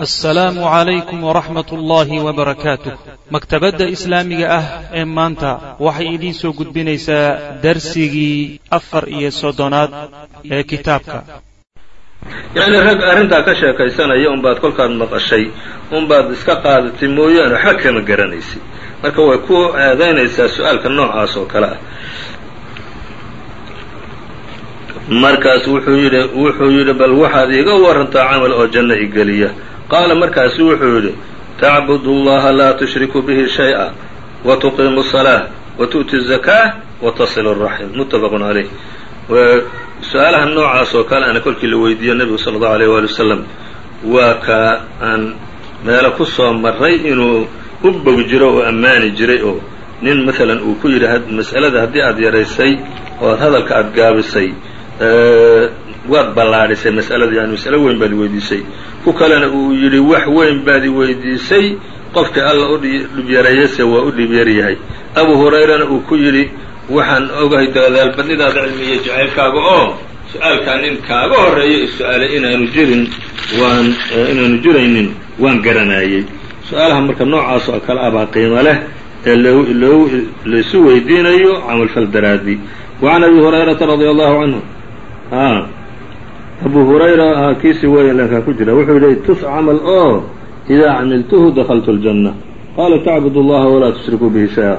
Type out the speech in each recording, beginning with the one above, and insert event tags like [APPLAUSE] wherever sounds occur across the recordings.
assalaamu calaykum waraxmat ullaahi wabarakaatuh maktabadda islaamiga ah ee maanta waxay idiin soo gudbinaysaa darsigii afar iyo soddonaad ee kitaabka. Yacni rag arrintaa ka sheekaysanaya unbaad kolkaad maqashay unbaad iska qaadatay mooyaane waxba kama garanaysid marka way ku eedaynaysaa su'aalka noocaas oo kale ah. Markaas wuxuu yidhi wuxuu yidhi bal waxaad iiga warantaa camal oo janno igeliya qaala markaasu wuxuu yidhi tacbud اllaha laa tushriku bihi shayئa watuqiimu الصalaaة watu'ti الzakاة watasilu الraxim muttafaq عalayh su-aalaha noocaas oo kale ana kolkii la weydiiyo nebigu salى اllahu عalيه wali wasalam waa ka aan meelo ku soo maray inuu u bog jiro oo ammaani jiray oo nin maalan uu ku yidhi mas'alada haddii aad yaraysay oo ad hadalka aad gaabisay waad ballaadhisay mas'alada yani mas'alo weyn baad weydiisay. Ku kalena uu yidhi wax weyn baad weydiisay. Qofkii alla u dhib yareeyase waa u dhib yaryahay. Abu hurayrana uu ku yidhi waxaan ogahay dadaalbadnidaada cilmiya jacaylkaaga oo su'aalkaa nin kaaga horreeya is-su-aalay inaanu jirin waan inaanu jiraynin waan garanayey su'aalaha marka noocaas oo kale abaa qiimo leh ee loo laysu weydiinayo camalfal daraadii wacan abi hurayrata radia allahu canhu abu hurayra kiisi weyn lankaa ku jira wuxuu yidhi tus camal oo idaa camiltuhu dakaltu اljanna qaala tacbud اllaha walaa tushrikuu bihi shaya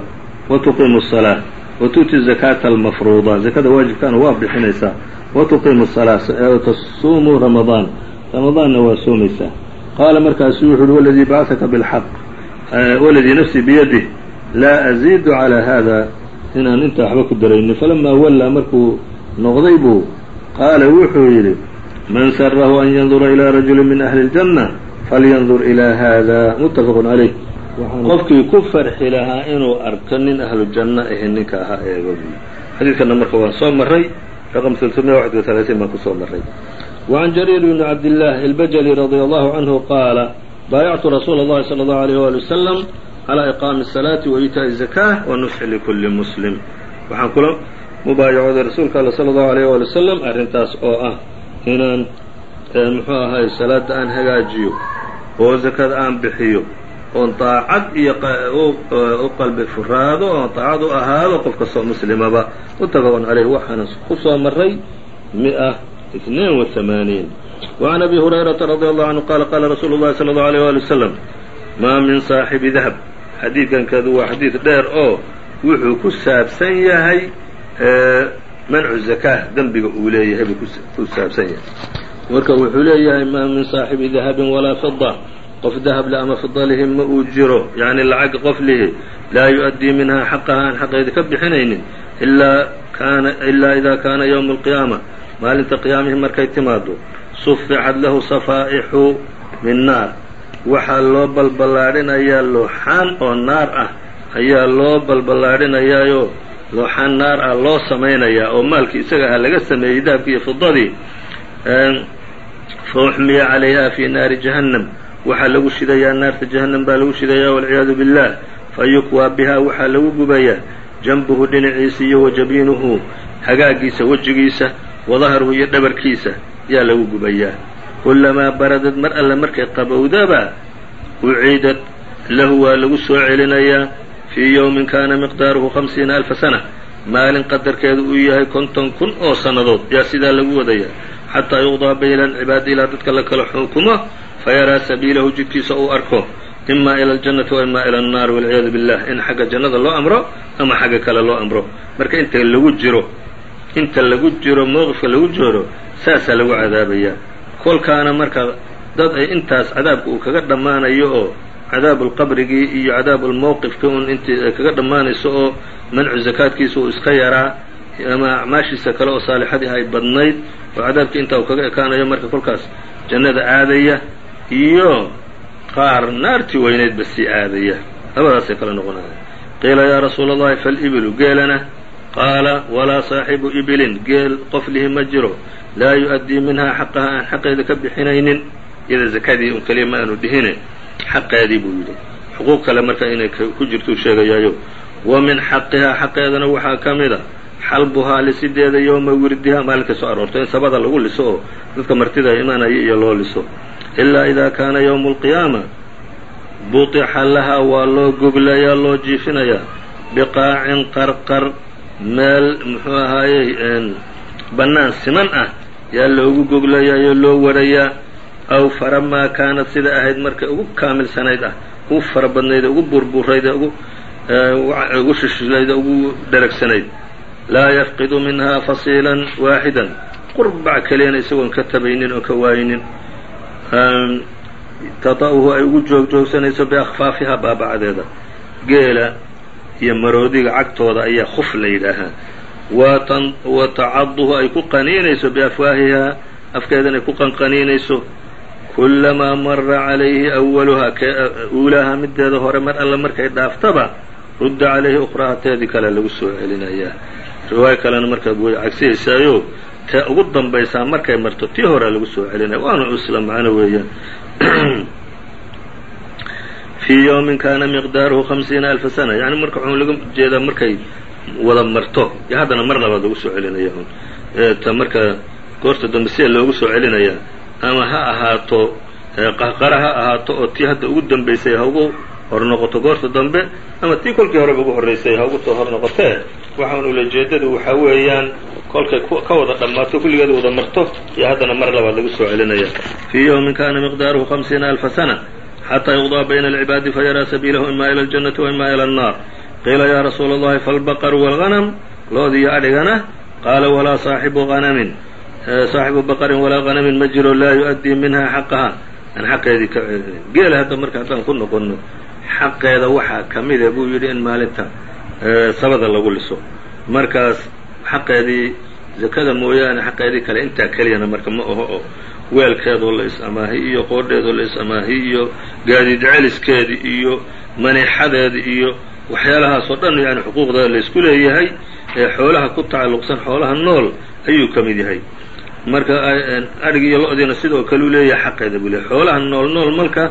watuqiimu الsalaaة watu'ti zakaata almafruuda zakada waajibkaana waa bixinaysaa watuqiimu الsalaa tasuumuu ramadaan ramadaanna waa soomaysaa qaala markaasu wuxu uhi waladii bacثaka bاlxaq waladii nafsii biyadih laa aziidu calى hada inaan intaa waxba ku daraynin falamaa wallaa markuu noqday buu qaala wuxuu yidhi من سره أن ينظر إلى رجل من أهل الجنة falyandur ilaa haada muttafaqun calayh qofkii ku farxi lahaa inuu arko nin ahlu janno ahe ninka ahaa eego xadiidkana marka waan soo maray raqam baan ku soo maray wacan jariir bni cabdillaah albajali radia allahu canhu qaala baayactu rasuula allahi sala allahu alayh waali wasalam calaa iqaami asalaati wa iitaa'i zakaah wa nusxi likulli muslim waxaan kula mubaayacoday rasuulka alla sala allahu alayh waali wasalam arrintaas oo ah inaan muxuu ahay salaada aan hagaajiyo oo zakada aan bixiyo oon daacad iyo u qalbi furaado oon daacad u ahaado qof kastoo muslimaba muttafaqun caleyh waxaana ku soo maray mi'a itnain wa wacan abi hurayrata radi allahu canhu qaala qaala rasuulu llahi sala allahu aleyh wali wasalam maa min saaxibi dahab. Xadiidkankeedu waa xadiid dheer oo wuxuu ku saabsan yahay mancu zakaa dembiga uu leeyahay buu ku saabsan yahay. Marka wuxuu leeyahay maa min saaxibi dahabin walaa fida qof dahab le ama fida lihi ma uu jiro yacni lacag qof lihi laa yu-addii minhaa xaqaha aan xaqeeda ka bixinaynin ilaa kaana ilaa idaa kaana yowma alqiyaama maalinta qiyaamihii markay timaado sufixad lahu safaa'ixu min naar. Waxaa loo balballaadhinayaa looxaan oo naar ah ayaa loo balballaadhinayaayo looxaan naar ah loo samaynayaa oo maalkii isaga aha laga sameeyey dahabkii iyo fidadii fa uxmiya calayha fii naari jahannam. Waxaa lagu shidayaa naarta jahannam baa lagu shidayaa walciyaadu biاllah fa yukwaa bihaa waxaa lagu gubayaa. Janbuhu dhinaciisa iyo wajabiinuhu hagaagiisa wejigiisa wadahruhu iyo dhabarkiisa yaa lagu gubayaa. Kulamaa baradad mar alle markay qabowdaba uciidad lahu waa lagu soo celinayaa fii yowmin kaana miqdaaruhu hamsiina alfa sana. Maalin qadarkeedu uu yahay konton kun oo sannadood. Yaa sidaa lagu wadayaa xataa yuqdaa bayna alcibaadi ilaa dadka la kala xukumo fayaraa sabiilahu jidkiisa uu arko. Ima ila aljannati wa ima ila annaari walciyaadu billah in xagga jannada loo amro ama xagga kale loo amro. Marka inta lagu jiro inta lagu jiro mowqifka lagu jiro saasaa lagu cadaabayaa kolkaana marka dad ay intaas cadaabka uu kaga dhammaanayo oo cadaabulqabrigii iyo cadaabulmowqifkii un intii ay kaga dhammaanayso oo mancu zakaadkiisa uu iska yaraa ama acmaashiisa kale oo saalixadii ay badnayd oo cadaabkii intaa uu kaga ekaanayo marka kolkaas jannada aadaya iyo qaar naartii weynaydba sii aadaya. Labadaasay kala noqonaya qiila yaa rasuula allahi falibilu geelana. Qaala walaa saaxibu ibilin geel qof lihi ma jiro. Laa yu-addii minhaa xaqaha aan xaqeeda ka bixinaynin. Iyada zakadii un keliya ma aanu dhihine xaqeedii buu yidhi. Xuquuq kale marka inay ku jirtuu sheegayaayo. Wa min xaqihaa xaqeedana waxaa ka mid a. Xalbuhaa lisideeda yowma wirdiha maalinka soo aroorto. In sabada lagu liso oo dadka martida imaanaya iyo loo liso. Ilaa idaa kaana yowmu alqiyaama buطixa lahaa waa loo goglayaa loo jiifinayaa. Biqaacin qarqar meel muxuu ahaayey bannaan siman ah yaa loogu goglayaayoo loo warayaa aw faramaa kaanad sida ahayd markay ugu kaamilsanayd ah ugu fara badnayd ugu burburayd ugu ugu shishlayd ugu dheragsanayd laa yafqidu minhaa fasiilan waaxidan qurbac keliyana isagoon ka tabaynin oo ka waayinin tata'uhu ay ugu joogjoogsanayso biakhfaafihaa baabacdeeda geela iyo maroodiga cagtooda ayaa khuf la yidhaahaa wa tacaduhu ay ku qaniinayso biafwaahihaa afkeedan ay ku qanqaniinayso kulamaa mara calayhi awaluhaa uulaaha mideeda hore mar alle markay dhaaftaba rudda calayhi ukhraha teedii kale lagu soo celinayaa riwaayo kalena markaa way cagsihaysaayo tee ugu dambaysaa markay marto tii horea lagu soo celinaya waana isla macno weeyaan fii yowmin kaana miqdaaruhu hamsiina alfa sana yani marka waxuu laga jeedaa markay wada marto iyo haddana mar labaad lagu soo celinaya ta marka goorta dambe sida loogu soo celinayaa ama ha ahaato qahqara ha ahaato oo tii hadda ugu dambaysay ha ugu hor noqoto goorta dambe ama tii kolkii horeba ugu horraysay ha ugu soo hor noqotee waxaan ulajeedadu waxaa weeyaan kolkay ka wada dhammaato kulligeeda wada marto iyo haddana mar labaad lagu soo celinaya. Fii yowmin kana miqdaaruhu hamsiina alfa sana xataa yuqdaa bayna alcibaadi fayaraa sabiilahu ima ila aljannati wa ima ila annaar. Qiila yaa rasuula allahi falbaqaru waalganam loodiyo adhigana qaala walaa saaxibu hanamin saaxibu baqarin walaa hanamin ma jiro laa yu-addii minha xaqaha aan xaqeedii ka geela hadda marka haddaan ku noqonno xaqeeda waxaa ka mida buu yidhi in maalinta sabada lagu liso markaas xaqeedii zakada mooyaane xaqeedii kale intaa keliyana marka ma aho oo weelkeedoo la is-amaahiy iyo qoodheedoo la is-amaahiy iyo gaadiid celiskeedi iyo maniixadeedi iyo waxyaalahaasoo dhan yani xuquuqda laysku leeyahay ee xoolaha ku tacalluqsan xoolaha nool ayuu ka mid yahay marka adhig iyo lo-diina sidoo kale u leeyahay xaqeeda buu leeyahy xoolaha nool nool marka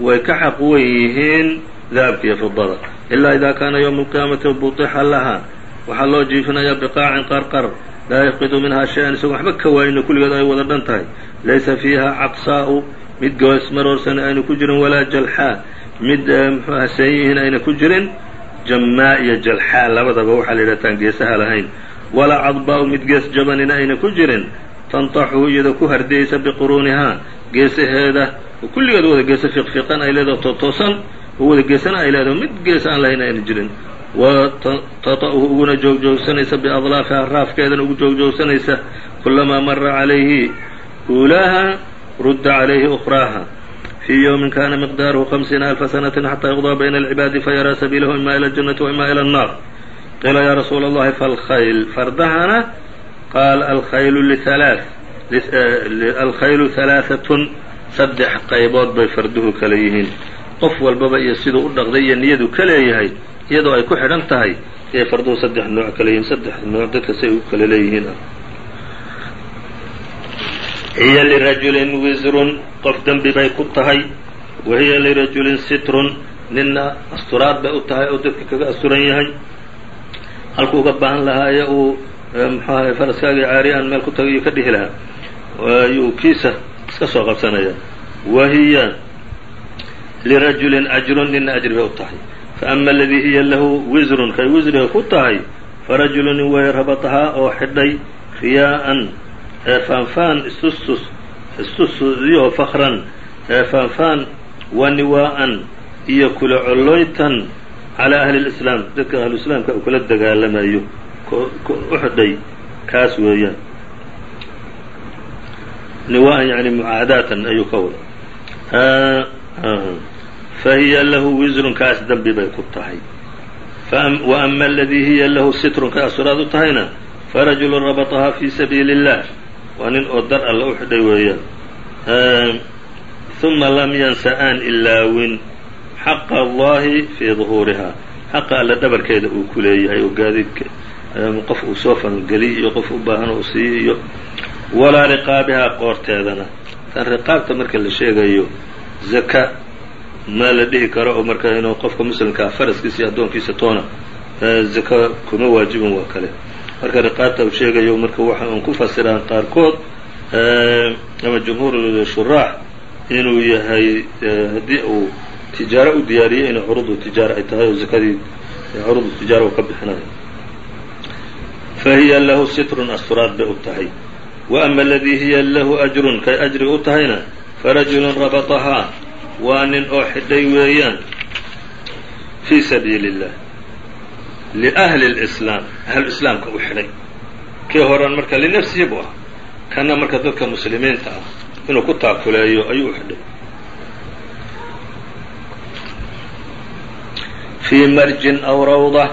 way ka xaq weyn yihiin dahabka iyo fidada. Ilaa idaa kaana yowma alqiyaamati buطixa lahaa waxaa loo jiifinayaa biqaacin qarqar. Laa yafqidu minhaa shay-an isagoon waxba ka waayino kulligeed ay wada dhan tahay. Laysa fiiha caqsaa'u. Mid goos maroorsana ayna ku jirin walaa jalxaa mid muxuu aha seen yihiin ayna ku jirin jammaa iyo jalxaa labadaba waxaa la yidhahtaan geesaha lahayn. Walaa cadbaa'u mid gees jabanina ayna ku jirin tantaxu iyadoo ku hardiyaysa biquruunihaa geesaheeda oo kulligeed wada geesa fiiqfiiqan ay leedaho tootoosan oo wada geesana ay leedaho mid geesa aan lahayn ayna jirin. Wa tata'uhu uguna joogjoogsanaysa biadlaafiha raafkeedana ugu joogjoogsanaysa kulamaa mara calayhi uulaaha rudda calayhi ukhraaha fii yowmin kana miqdaaruhu hamsiina alfa sanatin xataa yuqdaa bayna alcibaadi fayaraa sabiilahu ima ila aljannati wa ima ila annaar. Qiila yaa rasuula allahi falkhayl fardahana qaal alkhaylu halaaثatun saddex qaybood bay farduhu kale yihiin. qof walbaba iyo siduu u dhaqday iyo niyadu ka leeyahay iyadoo ay ku xidhan tahay ayay farduhu saddex nooc kale yihiin saddex nooc dadka say u kale leeyihiin. Hiya lirajulin wisrun qof dembi bay ku tahay. Wa hiya lirajulin sitrun ninna asturaad bay u tahay oo dadka kaga asturan yahay. Halkuu uga baahan lahaa ee uu muxuu ahay faraskaaga caariyaan meel ku tagay iyo ka dhihi lahaa ayuu kiisa iska soo qabsanaya wa hiya lirajulin ajrun ninna ajri bay u tahay. Faama aladii hiya lahu wisrun kay wisriga ku tahay farajulu nin way rabatahaa oo xidhay riyaa'an faanfaan istustus istusyo fakran faanfaan wa niwaa'an iyo kula colloytan calaa ahli lislaam dadka ahluislaamka uu kula dagaalamayo u xidhay kaas weeyaan. Niwaa'an yani mucaadaatan ayuu ka wada fahiya lahu wisrun kaas dembi bay ku tahay. Wa ama aladii hiya lahu sitrun ka asuraad u tahayna farajulu rabatahaa fi sabiili اllah waa nin oo dar alla u xidhay weeyaan uma lam yansa aan ilaawin xaqa allahi fii duhuurihaa. Xaqa alla dhabarkeeda uu ku leeyahay oo qof uu soo fangeliy iyo qof u baahan uu siiyo iyo walaa riqaabihaa qoorteedana. Tan riqaabta marka la sheegayo zaka ma la dhihi karo oo marka inuu qofka muslimkaa faraskiisa iyo addoonkiisa toona zaka kuma waajibin waa kale. Marka riqaabta uu sheegayo marka waxa ku fasiraan qaarkood ama jumhuur shuraax inuu yahay haddii uu tijaaro u diyaariyey inay curudu tijaara ay tahay oo zakadii curudu tijaara uu ka bixinayo fahiya lahu sitrun asturaad bay u tahay wa ama aladii hiya lahu ajrun kay ajriga u tahayna farajulun rabatahaa waa nin oo xidhay weeyaan fii sabiili اllah liahli اlislaam ahlu islaamka u xidhay kii horan marka linafsihi buu ah kana marka dadka muslimiinta ah inuu ku taakuleeyo ayuu u xidhay fii marjin aw rawda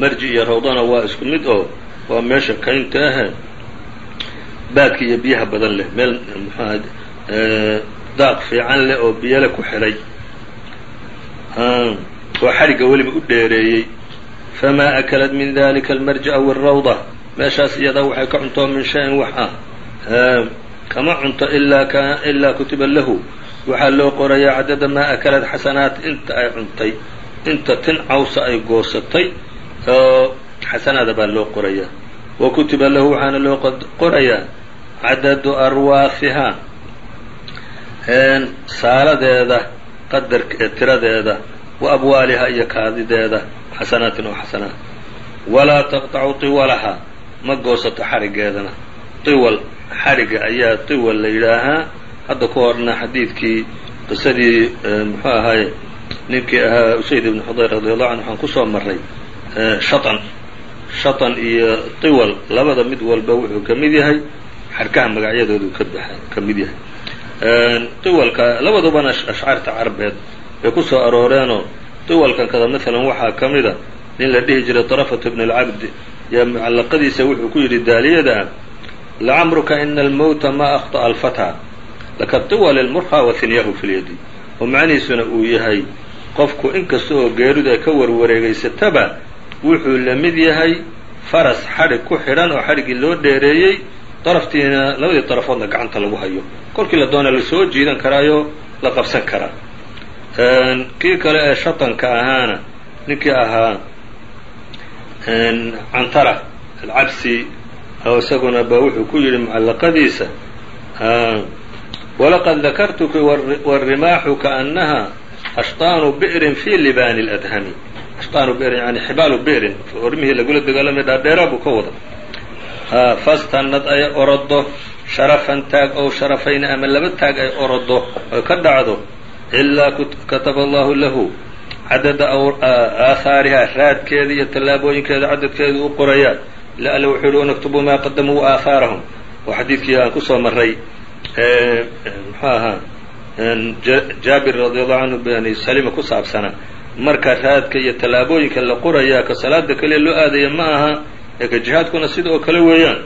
marji iyo rawdana waa isku mid oo waa meesha kaynta ahe baadka iyo biyaha badan leh meel mxuah daaq fiican leh oo biyole ku xidhay. Oo xadhigga weliba u dheereeyey. Famaa akalat min dalika almarji aw alrawda meeshaas iyadaa waxay ka cuntoo min shayin wax ah. Kama cunto ilaa kutiba lahu. Waxaa loo qorayaa cadada maa akalad xasanaat inta ay cuntay. Inta tin cawsa ay goosatay oo xasanaada baa loo qorayaa wa kutiba lahu waxaana loo qorayaa cadadu arwaafihaa saaladeeda qadarka tiradeeda wa abwaalihaa iyo kaadideeda xasanaatin oo xasanaat walaa taqطacu tiwalaha ma goosato xadhiggeedana tiwal xadhigga ayaa tiwal la yidhaahaa hadda ku horna xadiidkii qisadii muxuu ahaaye ninkii ahaa usayd ibn xudayr radi allahu canhu waxaan ku soo maray shatan shatan iyo tiwal labada mid walba wuxuu ka mid yahay xarkaha magacyadoodu ka mid yahay. Tiwalka labadubana ashcaarta carbeed bay ku soo arooreenoo tiwalkan kada maalan waxaa ka a nin la dhihi jiray tarafat bn alcabd yaa mucallaqadiisa wuxuu ku yidhi daaliyada ah lacamruka ina almowta ma akhطa'a alfataa laka tiwali lmurha wahinyahu fi lyadi oo macnihiisuna uu yahay qofku inkasta oo geeridu ay ka warwareegaysataba wuxuu la mid yahay faras xadhig ku xidhan oo xadhiggii loo dheereeyey daraftiina labadii darafoodna gacanta lagu hayo kolkii la doona lasoo jiidan karaayo la qabsan karaa kii kale ee shatanka ahaana ninkii ahaa cantara alcabsi oo isaguna ba wuxuu ku yidhi mucallaqadiisa walaqad dakartuki wاrimaaxu kaأnaha ashطaanu bi'rin fi libaani اladhami ashطaanu bi'rin yani xibaalu bi'rin ormihii lagula dagaalamay dhaadheeraa buu ka wada fastanad ay orodo sharafan taag ow sharafayni ama laba taag ay orodo oy ka dhacdo ilaa kataba allahu lahu cadada aahaariha raadkeeda iyo tallaabooyinkeeda cadadkeeda u qorayaa ila alle wuxuu yihi wanaktubu maa qadamuu aahaarahum oo xadiidkii aan ku soo maray muxuu ahaa jaabir radi allahu canhu bani salima ku saabsanaa marka raadka iyo tallaabooyinka la qorayaa ka salaada keliya loo aadaya ma aha ee ka jihaadkuna sida oo kale weeyaan.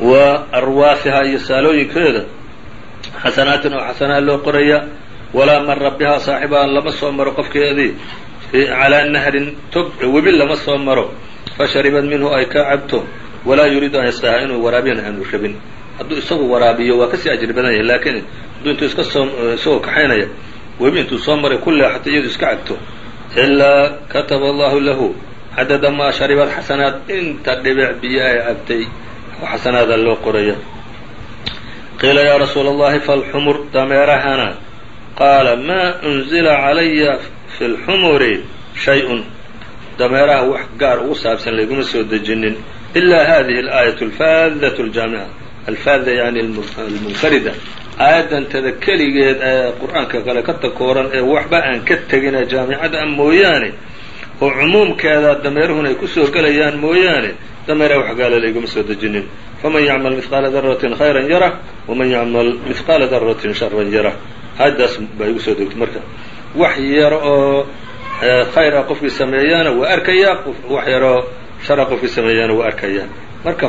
Wa arwaafihaa iyo saalooyinkeeda xasanaatin oo xasanaa loo qoraya walaa mara bihaa saaxibaha lama soo maro qofkeedii. Calaa nahrin tog webi lama soo maro. Fasharibad minhu ay ka cabto walaa yuriidu an yasqaha inuu waraabiyana aanu rabin. Hadduu isagu waraabiyo waa ka sii ajri badan yahay laakiin hadduu intuu iska soo isagoo kaxaynaya webi intuu soo maray ku leexato iyadu iska cabto ilaa kataba allahu lahu cadada maa sharibad xasanaat inta dhibic biyo ay cabtay xasanaada loo qoraya qiila yaa rasuula allahi falxumur dameerahana qaala maa unzila calaya fi lxumuri shay-un dameeraha wax gaar ugu saabsan layguma soo dejinin ila hadihi alaayatu alfaadatu aljaamica alfaada yani almunfarida aayaddantada keligeed ee qur'aanka kale ka takooran ee waxba aan ka tegina jaamicada a mooyaane oo cumuumkeeda dameeruhuna ay ku soo gelayaan mooyaane dameeraha wax gaala layguma soo dejinin. Faman yacmal mihqaala daratin khayran yarah waman yacmal mihqaala daratin sharan yarah. Aayaddaas baa igu soo degtay marka. Wax yar oo khayr ah qofkii sameeyaana waa arkayaa wax yaroo shara qofkii sameeyaana waa arkayaa marka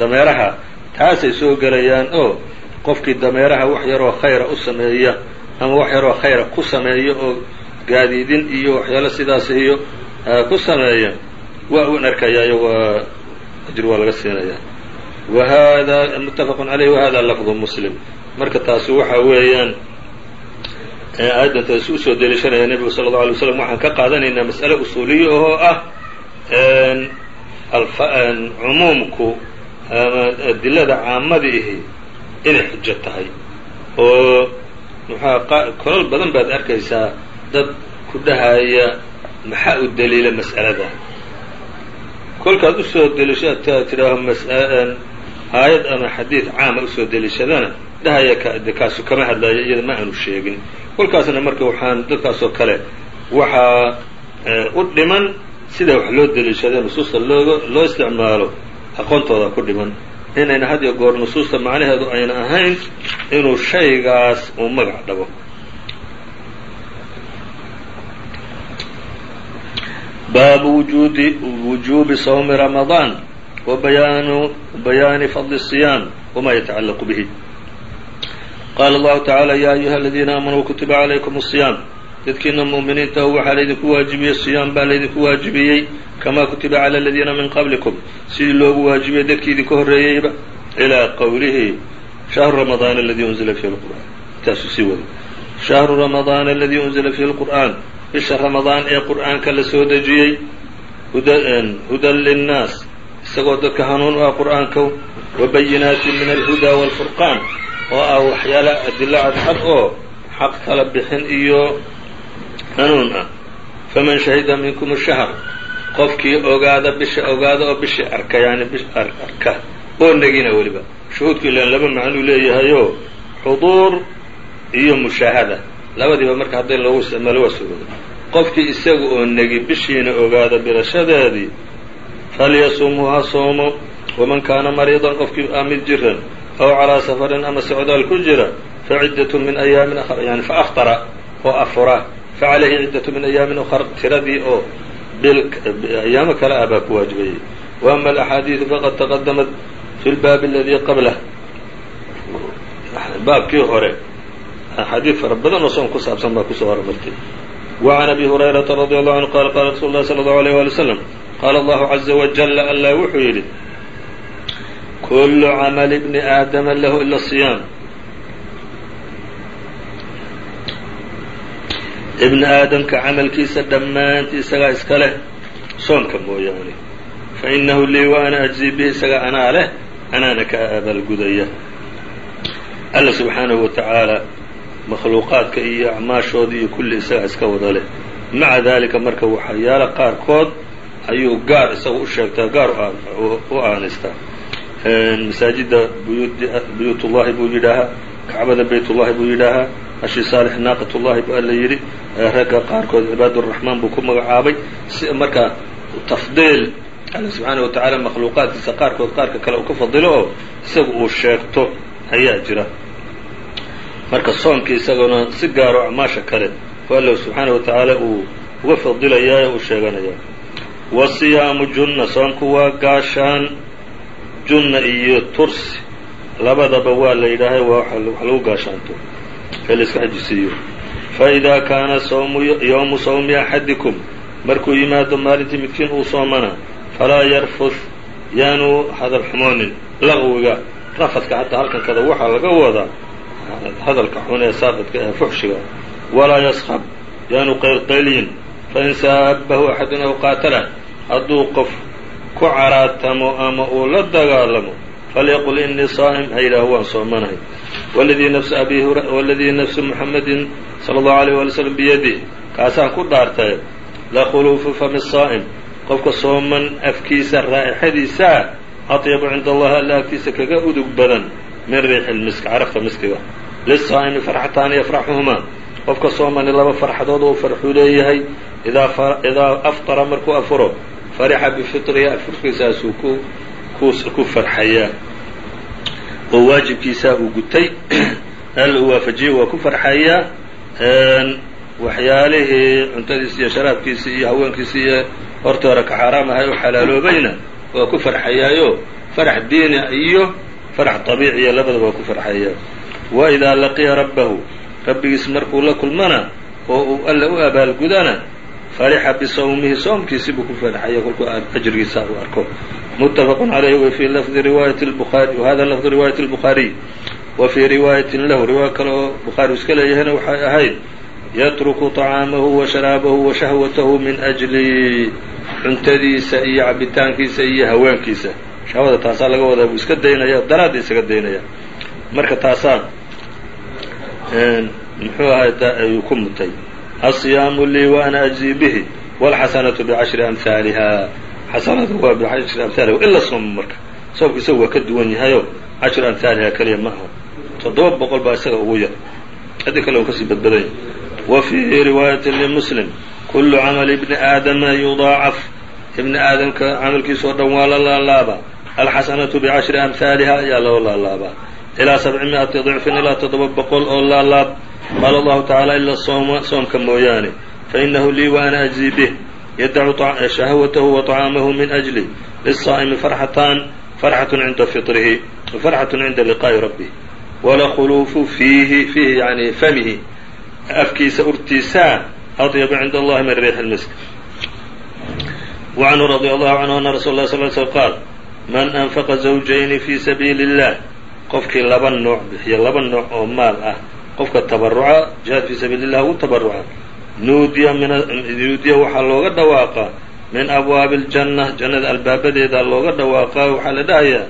dameeraha taasay soo gelayaan oo qofkii dameeraha wax yaroo khayra u sameeya ama wax yaroo khayra ku sameeya oo gaadiidin iyo waxyaalo sidaas iyo ku sameeya waa un arkayaayo waa ajr waa laga siinaya. Wa hada muttafaqun caleyh wahada lafdu muslim. Marka taasi waxa weeyaan aayaddantaas u soo deliishanaya nebigu sala allau alay waslam waxaan ka qaadanaynaa mas'ale usuuliya oo ah cumuumku ama adilada caamada ihi inay xujo tahay. Oo kolal badan baad arkaysaa dad ku dhahaya maxaa u daliila mas'alada. Kolkaad u soo deliisha tidhaaho aayad ama xadiid caama u soo deliishadana dhahaya de kaasu kama hadlayo iyada ma aanu sheegin. Kolkaasna marka waxaan dadkaasoo kale waxaa u dhiman sida wax loo deliishada nusuusta loo loo isticmaalo aqoontooda ku dhiman inayna had iyo goor nusuusta macnaheedu ayna ahayn inuu shaygaas uu magac dhabo baabu wujuudi wujuubi sawmi ramadaan wa bayaanu bayaani fadli الصiyaam wma yatacallaqu bihi qaala allahu tacaala ya ayuha aladiina aamanuu kutiba calaykum الصiyaam dadkiina mu'miniinta waxaa laydinku waajibiyey siyaam baa laydinku waajibiyey kamaa kutiba cala aladiina min qablikum. Sidii loogu waajibiyey dadkii idinka horreeyeyba ilaa qowlihi shahru ramadaan aladii unzila fiihi lqur'aan intaasuu sii waday shahru ramadaan aladii unzila fiihi lqur'aan bisha ramadaan ee qur'aanka la soo dejiyey hudan linnaas. Isagoo dadka hanuun u ah qur'aanka wa bayinaatin min alhuda waalfurqaan oo ah waxyaala adilo cadcad oo xaq kala bixin iyo hanuun ah faman shahida minkum shahr qofkii ogaada bisha ogaada oo bishii arka yani arka oo negina weliba shuhuudku ilaan laba macnuu leeyahayoo xuduur iyo mushaahada labadiiba marka hadday loogu isticmaalo waa qofkii isaga oo negi bishiina ogaada birashadeedii falyasumhu ha soomo waman kaana mariidan qofkii aa mid jiran aw calaa safarin ama socdaal ku jira facidatu min ayaamin yani fa aftara oo afura facalayhi ciddatu min ayaamin ukhar tiradii oo ayaamo kale ah baa ku waajibayay wa ama alaxaadiidu faqad taqadamat fi lbaabi aladii qablah baabkii hore axaadiid fara badan oo soon ku saabsan baa ku soo hormartay wa can abi hurayrata radi allahu canhu qala qala rasuulu llahi sala allahu alayh wali slam qaala allahu caza wajala allah wuxuu yidhi kullu camali bni aadama lahu ila siyaam ibni aadamka camalkiisa dhammaantii isagaa iska leh. Soomka mooyaane. Fa inahu lii wa ana ajzii bihi isagaa anaa leh anaana ka abaalgudaya. Alla subxaanahu wa tacaala makhluuqaadka iyo acmaashooda iyo kulli isagaa iska wada leh. Maca daalika marka waxyaala qaarkood ayuu gaar isaga u sheegtaa gaar u aanistaa. Masaajidda buyuutullahi buu yidhaahaa kacbada baytullahi buu yidhaahaa ashi saalix naaqatullahi buu alla yidhi ragga qaarkood cibaaduraxmaan buu ku magacaabay. Si markaa tafdiil alla subxaana wa tacaala makhluuqaadkiisa qaarkood qaarka kale uu ka fadilo oo isaga uu sheegto ayaa jira. Marka soomkii isaguna si gaaro acmaasha kale oo alla subxaana wa tacaala uu uga fadilayaa ee uu sheeganaya wasiyaamu junna soomku waa gaashaan junna iyo tursi. Labadaba waa la yidhaahay waa wax lagu gaashaanto ee la iska xajisiiyo fa idaa kaana sawmu yowmu sawmi axadikum markuu yimaado maalintii midkiin uu soomana falaa yarfud yaanu hadal xumoonin laqwiga rafadka xataa halkan kada waxaa laga wadaa hadalka xun ee saaqidka ee fuxshiga walaa yaskhab yaanu qaylqaylyin fain saabahu axadun aw qaatalah hadduu qof ku caraatamo ama uu la dagaalamo falyaqul inii saa'im ha yidhaaho waan soomanahay waladii nafsu muxamedin sala allahu alayh waali slam biyadih kaasaan ku dhaartay la khuluufu fami saa'im qofka sooman afkiisa raa'ixadiisaa atyabu cinda allahi alla agtiisa kaga udug badan min riixi lmisk carafta miskiga lisaa'imi farxataani yafraxuhumaa qofka soomani laba farxadood uu farxuu leeyahay idaa aftara markuu afuro farixa bifitrihi afurkiisaasuu ku ku farxayaa oo waajibkiisaa uu gutay. Alla uu waafajiyey waa ku farxayaa waxyaalihii cuntadiisi iyo sharaabkiisi iyo haweenkiisi iyo hortii hore ka xaaraam ahay oo xalaaloobayna waa ku farxayaayo. Farax diini iyo farax طabiiciya labadaba waa ku farxayaa wa idaa laqiya rabbahu rabbigiis markuu la kulmana oo uu alla u abaalgudana farixa bisawmihi soomkiisii buu ku faraxaya kolkuu ajrigiisa uu arko. Mutafaqu calayh wfii lafdi riwaayati buaari wahada lafdu riwaayati اlbukhaariy wa fii riwaayatin lahu riwaaya kale oo bukhaari iska leeyahayna waxay ahayd yatruku طacaamahu wa sharaabahu wa shahwatahu min ajli cuntadiisa iyo cabitaankiisa iyo haweenkiisa. Shahwada taasaa laga wadaa buu iska daynaya daraadda isaga daynaya. Marka taasaa muxuu ahay ku mutay الصiyaamu lii وأna أجزي bه والxasanaةu بcashri أmhaaliha xasanadu waa bcashri amhaaliha ila soom marka soomku isagu waa ka duwan yahayo cashru amhaaliha keliya ma aha toddoba boqol baa isaga ugu yar haddii kale un kasii badbadan yahy wa fii riwaayaةi لmuslim kulu camali bni aadama yudaacaf ibni aadamka camalkiisa oo dhan waa la laalaabaa alxasanaةu bcashri amhaaliha ayaa loo laalaabaa ilaa sabci miati ضicfin ilaa toddoba boqol oo laalaab qaala allahu tacaala ila sooma soomka mooyaane fainahu lii wa ana ajzii bih yadacu shahwatahu wa طacaamahu min ajli liلsaa'imi farxatan farxatu cinda fiطrihi farxatu cinda liqaa'i rabbih walakhuluufu fiihi fiihi yani famihi afkiisa urtiisaa aطyabu cinda allahi min riix اlmisk وعنه رضي الله عنه أن رsuل الله صل سلم qاal man أنفqa زوجayni fي sabiili الlah qofkii laba nooc bixiya laba nooc oo maal ah qofka tabaruca jihaad fii sabiili الlah u tabaruca nuudiya nuudiya waxaa looga dhawaaqaa min abwaabi الجannة jannada albaabadeeda looga dhawaaqaa waxaa la dhahayaa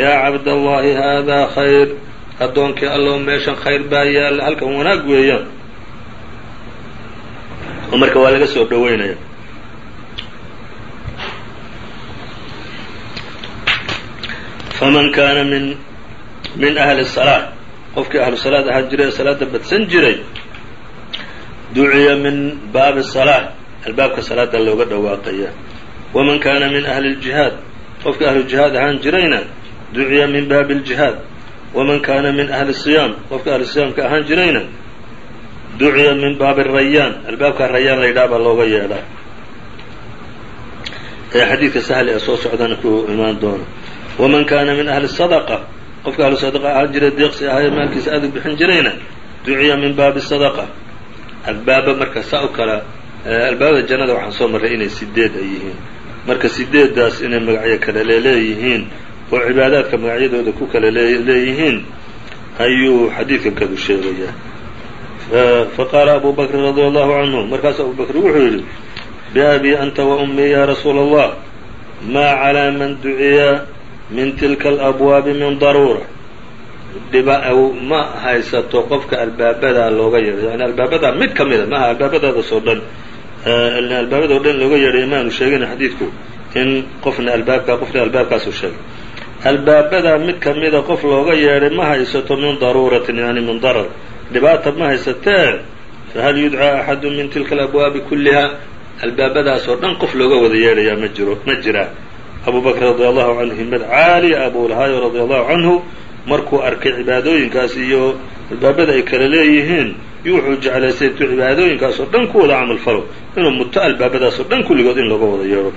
yaa cabd الlahi hada khayr addoonkii allow meeshan khayr baa yaala halkan wanaag weeyaan oo marka waa laga soo dhoweynaya faman kaana min min ahli الsalaaة qofkii ahlu salaad ahaan jiray ee salaada badsan jiray duciya min baabi salaa albaabka salaada looga dhawaaqaya. Waman kaana min ahli ljihaad qofkii ahlu jihaad ahaan jirayna duciya min baabi ljihaad. Waman kaana min ahli siyaam qofkii ahlu siyaamka ahaan jirayna duciya min baabi rayaan albaabka rayaan laydhaa baa looga yeedhaa ee xadiidka sahli ee soo socdana ku imaan doona waman kaana min ahli sadaqa qofka ahlu sadaqa ahaan jira deeqsi ahaye maalkiisa aad u bixin jirayna duciya min baabi sadaqa. Albaaba marka saa u kala albaabada jannada waxaan soo marray inay sideed ay yihiin. Marka sideeddaas inay magacyo kale leeleeyihiin oo cibaadaadka magacyadooda ku kala leeyihiin ayuu xadiidkan kadu sheegayaa. Faqaala abu bakrin radia allahu canhu markaasu abu bakr wuxuu yidhi biabi anta wa ummii ya rasuula allah ma calaa man duciya min tilka alabwaabi min daruura. Ma haysato qofka albaabadaa looga yeedhay yani albaabadaa mid ka mida maaha albaabadaadaas oo dhan. Albaabada o dhan looga yeedhay maanu sheegin xadiidku in qofna albaabka qofna albaabkaasu sheegay. Albaabadaa mid ka mida qof looga yeedhay ma haysato min daruuratin yani min darar. Dhibaata ma haysatee? Fahal yudcaa axadu min tilka alabwaabi kulliha? Albaabadaas oo dhan qof looga wada yeedhayaa ma jiro ma jiraa abu bakr radi allahu canhu himad caaliya abuu lahaayo radi allahu canhu markuu arkay cibaadooyinkaas iyo albaabada ay kala leeyihiin wuxuu jeclaystay intuu cibaadooyinkaas oo dhan ku wada camal falo inuu muto albaabadaas oo dhan kulligood in looga wada yeedho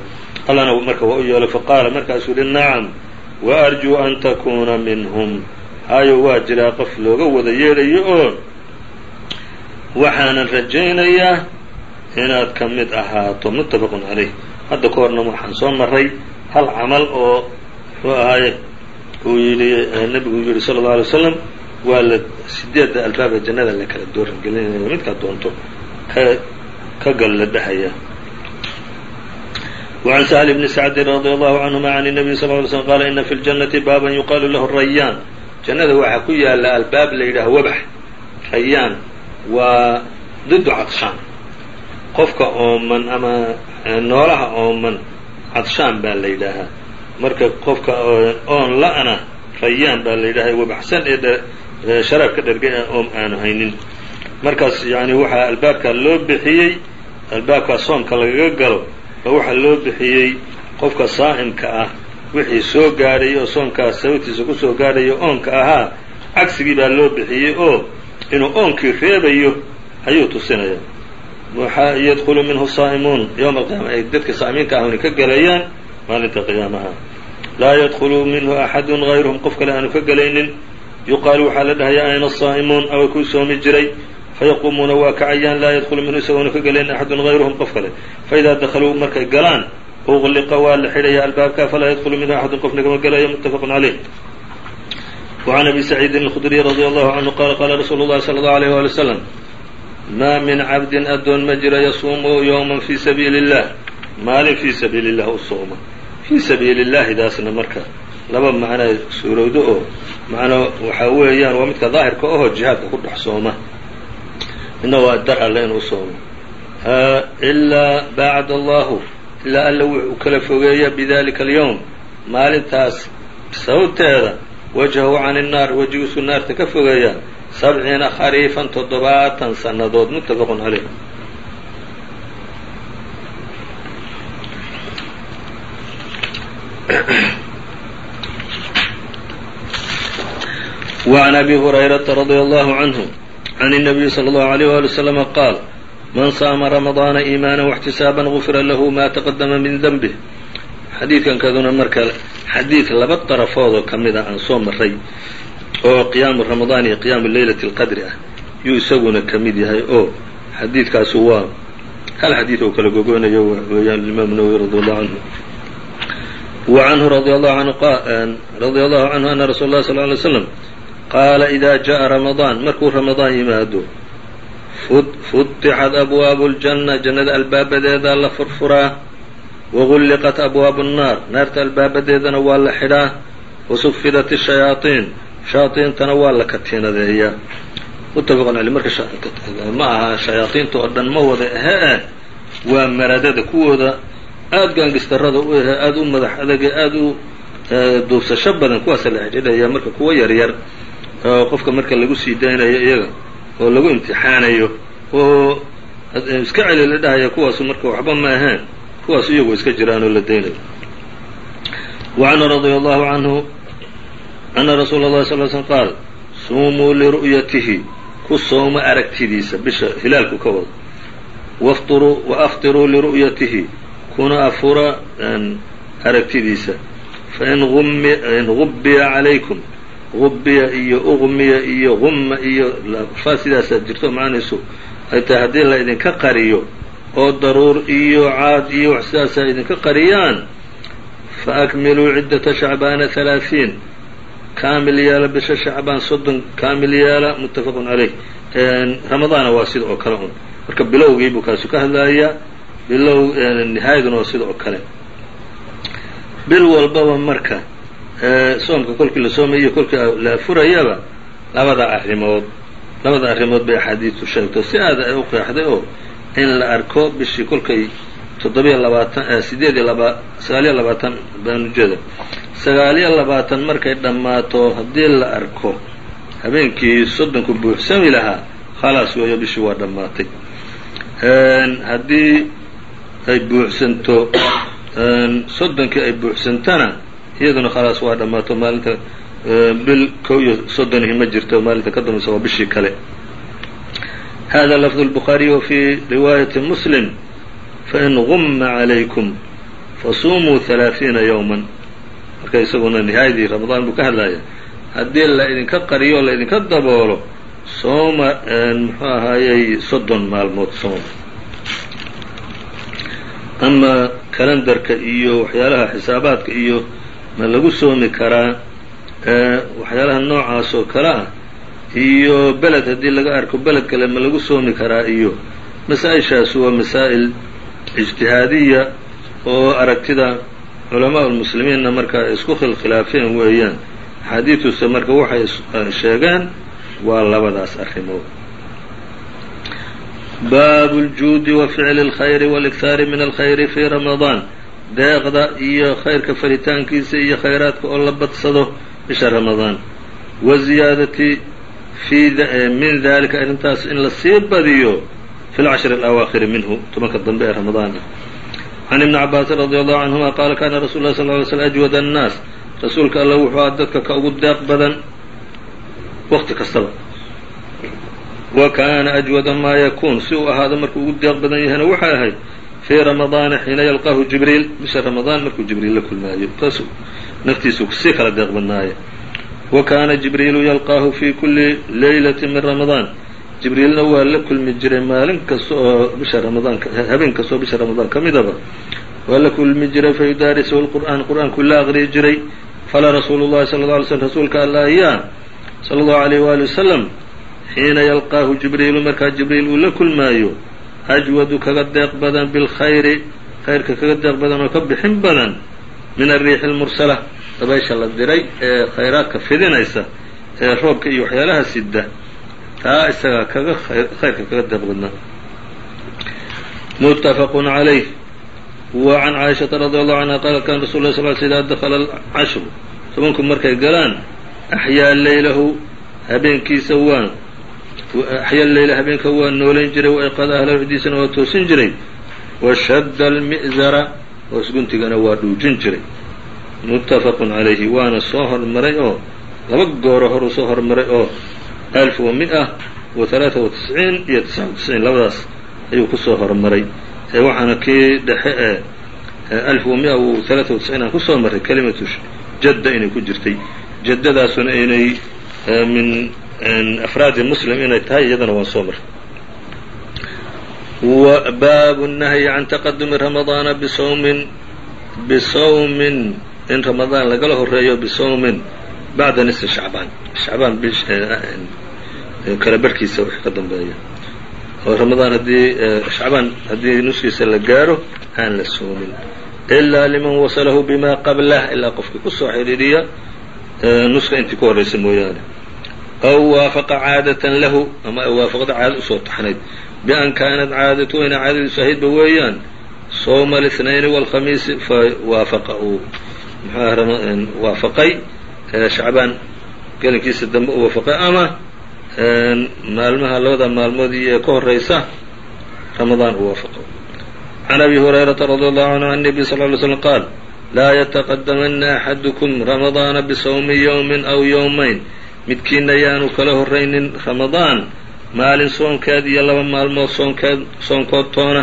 allana marka waa u yeelay faqaala markaasuu yihi nacam wa arjuu an takuuna minhum. Hayo waa jiraa qof looga wada yeedhayo oo waxaanan rajaynayaa inaad ka mid ahaato muttafaqun calayh. Hadda ka horna waxaan soo maray hal camal oo muxuu ahaaye uu yidhi nebigu yidhi sala allau alay waslam waa la sideedda albaabka jannada la kala dooran gelinaya midkaad doonto ka ka gal la dhahaya وعn سهل بن سعد رضي الله عنهma عن النبي صلى اه علي سلم qال إن في الجنة bاbا يuqاaل lah الرayاn jannada waxaa ku yaala albaab la yidhaha wbax rayaan waa ضد cadshaan qofka ooman ama noolaha ooman cadshaan baa la yidhaahaa marka qofka oon la-na rayaan baa la yidhaha wabaxsan ee sharaab ka dhergay ee oom aanu haynin. Markaas yani waxaa albaabkaa loo bixiyey albaabkaa soomka lagaga galo ba waxaa loo bixiyey qofka saa'imka ah. Wixii soo gaadhay oo soomkaas sababtiisa ku soo gaadhayo oonka ahaa cagsigii baa loo bixiyey oo inuu oonkii reebayo ayuu tusinaya waxaa yadkulu minhu saa'imuun yowma alqiyaama ay dadka saa'imiinka ahuni ka gelayaan maalinta qiyaamaha. Laa yadkulu minhu axadun hayruhum qof kale aanu ka gelaynin yuqaalu waxaa la dhahayaa ayna asaa'imuun away kuu soomi jiray. Fayaquumuuna waa kacayaan. Laa yadkulu minhu isagoona ka gelayn axadun hayruhum qof kale. Faidaa dakhaluu markay galaan uqliqa waa la xidhaya albaabka. Falaa yadkulu minhu axadun qofna kama gelayo muttafaqun caleyh wacan abi saciidin alkhudriy radia allahu canhu qaala qaala rasuulu llahi sala allahu alayh waali wasalam maa min cabdin addoon ma jiro yasuumu yowman fii sabiili illah maalin fii sabiili illah u sooma fii sabiili illahidaasna marka laba macnoa suurowdo oo macno waxaa weeyaan waa midka daahirka ahoo jihaadka ku dhex sooma midna waa dar alle inuu soomo ilaa baacad allahu ilaa alla wuxuu kala fogeeya bidalika alyowm maalintaas sababteeda wajhahu can innaar wejigiisuu naarta ka fogeeya sabciina khariifan toddobaatan sannadood muttafaqun caleyh وعn أbي هريرة رضي الله عنه عن النبي صلى الله عليه وaلي وسلم qاal man saama رمضاana إيmانا واxtisاaبا غfira lahu ma تqdma min dنبه xadiidkan kaduna marka xadiid laba طرفood oo ka mida aan soo maray oo qiyaamu رamaضaan iyo qiyaamu leylaة الqadri ah yuu isaguna ka mid yahay oo xadiidkaasu waa hal xadiid oo kala gogoynayo weeyaan imaam nawwi radi allahu canhu wa canhu radi allahu anhu radi allahu canhu ana rasuul اlah sal lay slam qaala ida jaءa ramadaan markuu ramadaan yimaado futixat abwaabu اljanna jannada albaabadeedaa la furfuraa wagulliqat abwaabu الnaar naarta albaabadeedana waa la xidhaa wasufidat الshayaaطiin shayaaiintana waa la katiinadeeyaa muttafaqun aley marka ma aha shayaaiinta oo dhan ma wada ahe eh waa maradada kuwooda. Aada gaangistarada u ahe aada u madax adage aada u duubsasho badan kuwaasa la xidhiidhaya marka kuwa yaryar oo qofka marka lagu sii daynayo iyaga oo lagu imtixaanayo oo iska celi la dhahaya kuwaasu marka waxba ma aheen kuwaasu iyagu iska jiraan oo la daynayo wa canhu radia allahu canhu ana rasuula اllahi sal slm qaal suumuu liru'yatihi ku sooma aragtidiisa bisha hilaalku ka wada wa aftiruu liru'yatihi kuna afura aragtidiisa fain gubbiya calaykum gubbiya iyo uqmiya iyo gumma iyo alfaad sidaasaa jirto macnaysu ay tahay haddii la idinka qariyo oo daruur iyo caad iyo wax sidaasaa idinka qariyaan faakmiluu ciddata shacbaana halaaثiin kaamil yeela bisha shacbaan soddon kaamil yeela muttafaqun caleyh ramadaana waa sida oo kale un. Marka bilowgii buu kaasu ka hadlayaa bilow nihaayaduna waa sida oo kale. Bil walbaba marka soomka kolkii la soomay iyo kolkii la afurayaba labada arrimood labada arrimood bay axaadiistu sheegto si aada ay u qeexday oo in la arko bishii kolkay toddobiyo labaatan sideed iyo laba sagaaliyo labaatan baan ujeeda sagaal-iyo labaatan markay dhammaato haddii la arko habeenkii soddonku buuxsami lahaa khalaas weeyo bishii waa dhammaatay. Haddii ay buuxsanto soddonkii ay buuxsantana iyaduna khalaas waa dhammaato maalinta bil kow iyo soddonihi ma jirto maalinta ka dambaysa waa bishii kale. Hada lafdu lbukhaariyi wa fii riwaayati muslim fain gumma calaykum fasuumuu halaaثiina yowman marka isaguna nihaayadii ramadaan buu ka hadlaya haddii la idinka qariyo o la idinka daboolo sooma muxuu ahaayey soddon maalmood soom ama kalendarka iyo waxyaalaha xisaabaadka iyo ma lagu soomi karaa waxyaalaha noocaas oo kale ah iyo beled haddii laga arko beled kale ma lagu soomi karaa iyo masaa-ishaasu waa masaa'il ijtihaadiya oo aragtida culamaa lmuslimiinna marka ay isku khilkhilaafeen weeyaan axaadiidtuse marka waxay sheegeen waa labadaas arrimood baabu ljuudi wa ficli اlkhayri waاlإkhaari min alkhayri fii ramadaan deeqda iyo khayrka faritaankiisa iyo khayraadka oo la badsado bisha ramadaan wa ziyaadati min dalika arrintaas in la sii badiyo fi lcashri alawaakhiri minhu tobanka dambe ee ramadaan can ibni cabaasin radi allahu canhuma qaala kana rasul lah sal ly slm ajwad annaas rasuulka alla wuxuu aha dadka ka ugu deeq badan waqti kastaba wa kaana ajwada maa yakuun si uu ahaado markuu ugu deeq badan yahayna waxay ahayd fii ramadaana xiina yalqaahu jibriil bisha ramadaan markuu jibriil la kulmaayo taas naftiisu sii kala deeq badnaaye wa kaana jibriilu yalqaahu fii kulli leylati min ramadaan jibriilna waa la kulmi jiray maalin kasta oo bisha ramadaan habeen kasta oo bisha ramadaan ka midaba waa la kulmi jiray fayudaarisuhu lqur'aan qur'aankuu la aqriyi jiray. Fala rasuulu llahi sala alla alay slm rasuulka alla ayaa sala allahu alayh waali wasalam xiina yalqaahu jibriilu markaa jibriil uu la kulmaayo ajwadu kaga deeq badan bilkhayri khayrka kaga deeq badan oo ka bixin badan min alriixi almursala dabaysha la diray ee khayraadka fidinaysa ee roobka iyo waxyaalaha sida taa isagaa kaga khayrka kaga deeq badnaa متفق عليه وعن cائشhaةa رضي الله عنها qالت kان رsuل اه صل ل إdا dخل الcشhر tobanku markay galaan أحyاa leylahu habeenkiisa waa أحyaa leyla habeenka waa noolayn jiray وأيqada أهla hdiisana waa toosin jiray وashadda الmi'zara hoosguntigana waa dhuujin jiray متafq عalayhi waana soo hormaray oo laba gooro horuu soo hormaray oo alif wa mia wa alaaa wa tisciin iyo tisca wa tisciin labadaas ayuu ku soo hormaray. Waxaana kii dhexe ee alif wa mia w alaaa wa tisciin aan ku soo marray kelimatu jadda inay ku jirtay. Jaddadaasuna inay min afraadi muslim inay tahay iyadana waan soo marray. Bab الnahyi can taqadumi ramadaana bisawmin bisawmin in ramadaan lagala horeeyo bisawmin bacda nisfi shacbaan. Shacbaan kala barhkiisa wixii ka dambeeya oo ramadaan haddii shacbaan haddii nuskiisa la gaaro aan la soomin ilaa liman wasalahu bima qablah ilaa qofkii kusoo xidhiidhiya nuska intii ku horraysa mooyaane aw waafaqa caadatan lahu ama ay waafaqda caada usoo taxnayd bian kaanat caadatu inay caadadiisu ahaydba weeyaan sowma اlاثnayni wاlkhamiisi fa waafaqa uu mxuah waafaqay shacbaan gelinkiisa dambe u waafaqay ama maalmaha labada maalmood iyo ka horaysa ramadaan uu waafaqo. Can abi hurayrata radi allahu canhu an nebiy sal ly slm qaal laa yataqadamana axadukum ramadaana bisawmi yowmin aw yowmayn midkiina yaanu kala horaynin ramadaan maalin soonkeed iyo laba maalmood soonkeed soonkood toona.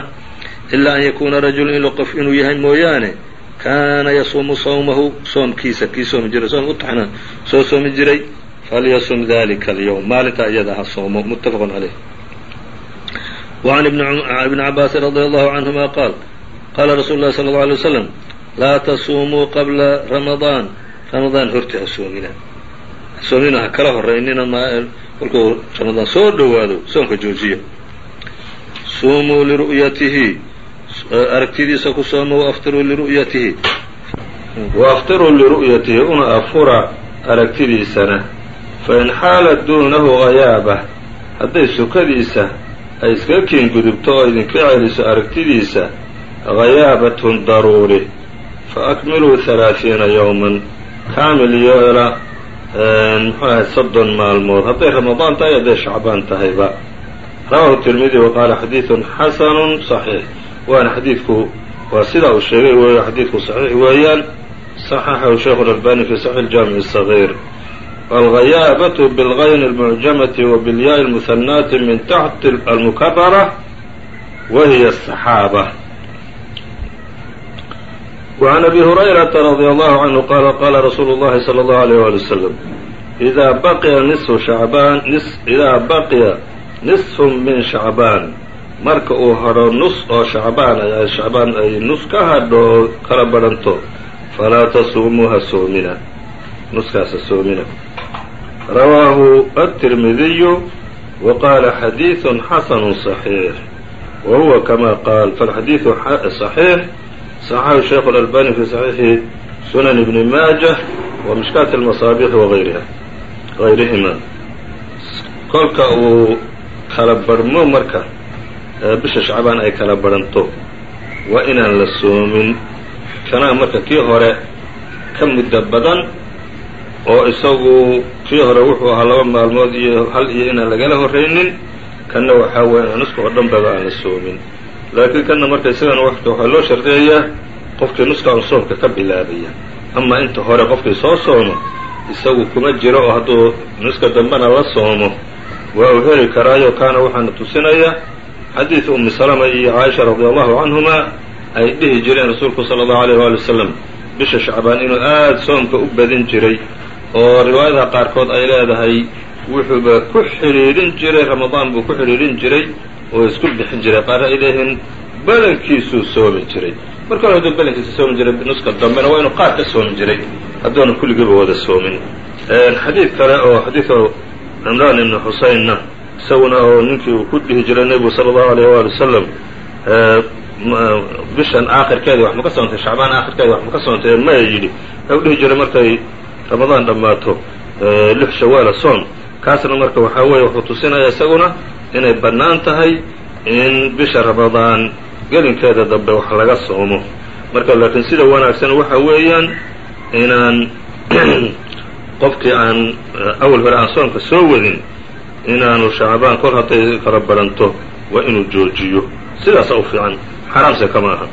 Ilaa an yakuuna rajulun ilo qof inuu yahay mooyaane kaana yasuumu sawmahu soomkiisa kii soomi jiray soom u taxna soo soomi jiray falyasum dalika alyowm maalintaa iyada ha soomo muttafaqun caleyh وعn بن cabاasi رadي الله عanهuma qaal qaala rasuul الlahi slى الlه عليه وsلم laa tasuumuu qabla ramadaan ramadaan horti ha soomina soomina ha kala horaynina kolkuu ramadaan soo dhowaado soonka joojiya suumuu liru'yatihi aragtidiisa ku sooma waaftiruu liru'yatihi waaftiruu liru'yatihi una afura aragtidiisana fain xaalat duunahu hayaaba hadday sukadiisa ay iskaga kiin gudubto oo idinka celiso aragtidiisa hayaabatun daruuri fa akmiluu halaaثiina yowman kaamil yeela muxuu ahay soddon maalmood hadday ramadaan tahay hadday shacbaan tahayba rawahu tirmidi wa qaala xadiidun xasanun صaxiix waana xadiidku waa sidaa uu sheegay weeyo xadiidku صaxiix weeyaan صaxaxahu shaykhu اlalbani fi saxiix jaamic الصaغيir alghayaabaة bاlgayn اlmucjamati wa biاlyaءi اlmuhanaati min taxti almukabara wa hiya الصaxaabة وعn أbي هurayرaةa رadي الله عanه qala qala rasuulu الlahi slى الlه عalيه wali وsلم إdaa baqiya نصfu shacbaan idaa baqiya نصfu min shacbaan marka uu hadho nus oo shacbaan ay shacbaan ay nus ka hadho oo kala badhanto falaa tasuumuu ha soomina nuskaas ha soomina rawaahu التirmidiyu wa qaala xadiiث xasn صaxiix wa huwa kama qaal faاlxadiiثu صaxiix صaxaxu shaykh الأlbani fi صaxiixi sunan ibni maajah wa mishkaat اlmasaabiqi wagayriha gayrihima kolka uu kala barhmo marka bisha shacbaan ay kala badhanto waa inaan la soomin kanaa marka kii hore ka muddo badan oo isagu kii hore wuxuu ahaa laba maalmood iyo hal iyo inaan lagala horraynin kanna waxaa weya nuska oo dhan baba aan la soomin. Laakiin kanna marka isagana waxaa loo shardiyayaa qofkii nuska aan soomka ka bilaabaya. Ama inta hore qofkii soo soomo isagu kuma jiro oo hadduu nuska dambena la soomo. Waa uu heli karaayo kaana waxaana tusinaya xadiid umi salama iyo caaisha radi allahu canhuma ay dhihi jireen rasuulku sala allahu alayh waali wasalam bisha shacbaan inuu aada soomka u badin jiray oo riwaayadaha qaarkood ay leedahay wuxuuba ku xidhiidhin jiray ramadaan buu ku xidhiidhin jiray oo isku bixin jiray. Qaar ay leeyihiin badankiisuu soomi jiray. Marka hore hadduu badankiisa soomi jiray nuska dambena waa inuu qaar ka soomi jiray. Hadduuna kulligiiba wada soomin. Xadiid kale oo xadiidka cimraan ibni xuseynna isaguna oo ninkii uu ku dhihi jiray nebigu sala allahu alayh waali wasalam bishan aakhirkeeda wax ma shacbaan aakhirkeeda wax ma maya yidhi. Wuxuu dhihi jiray markay ramadaan dhammaato lix shawaala soon. Kaasna marka waxaa weeye wuxuu tusinaya isaguna inay bannaan tahay in bisha ramadaan gelinkeeda dambe wax laga soomo. Marka laakiin sida wanaagsan waxa weeyaan inaan [CLEARS THROAT] qofkii aan awal hore aan soonka soo wadin inaanu shacbaan kol hadday kala baranto waa inuu joojiyo. Sidaasa u fiican. Xaraamse kama aha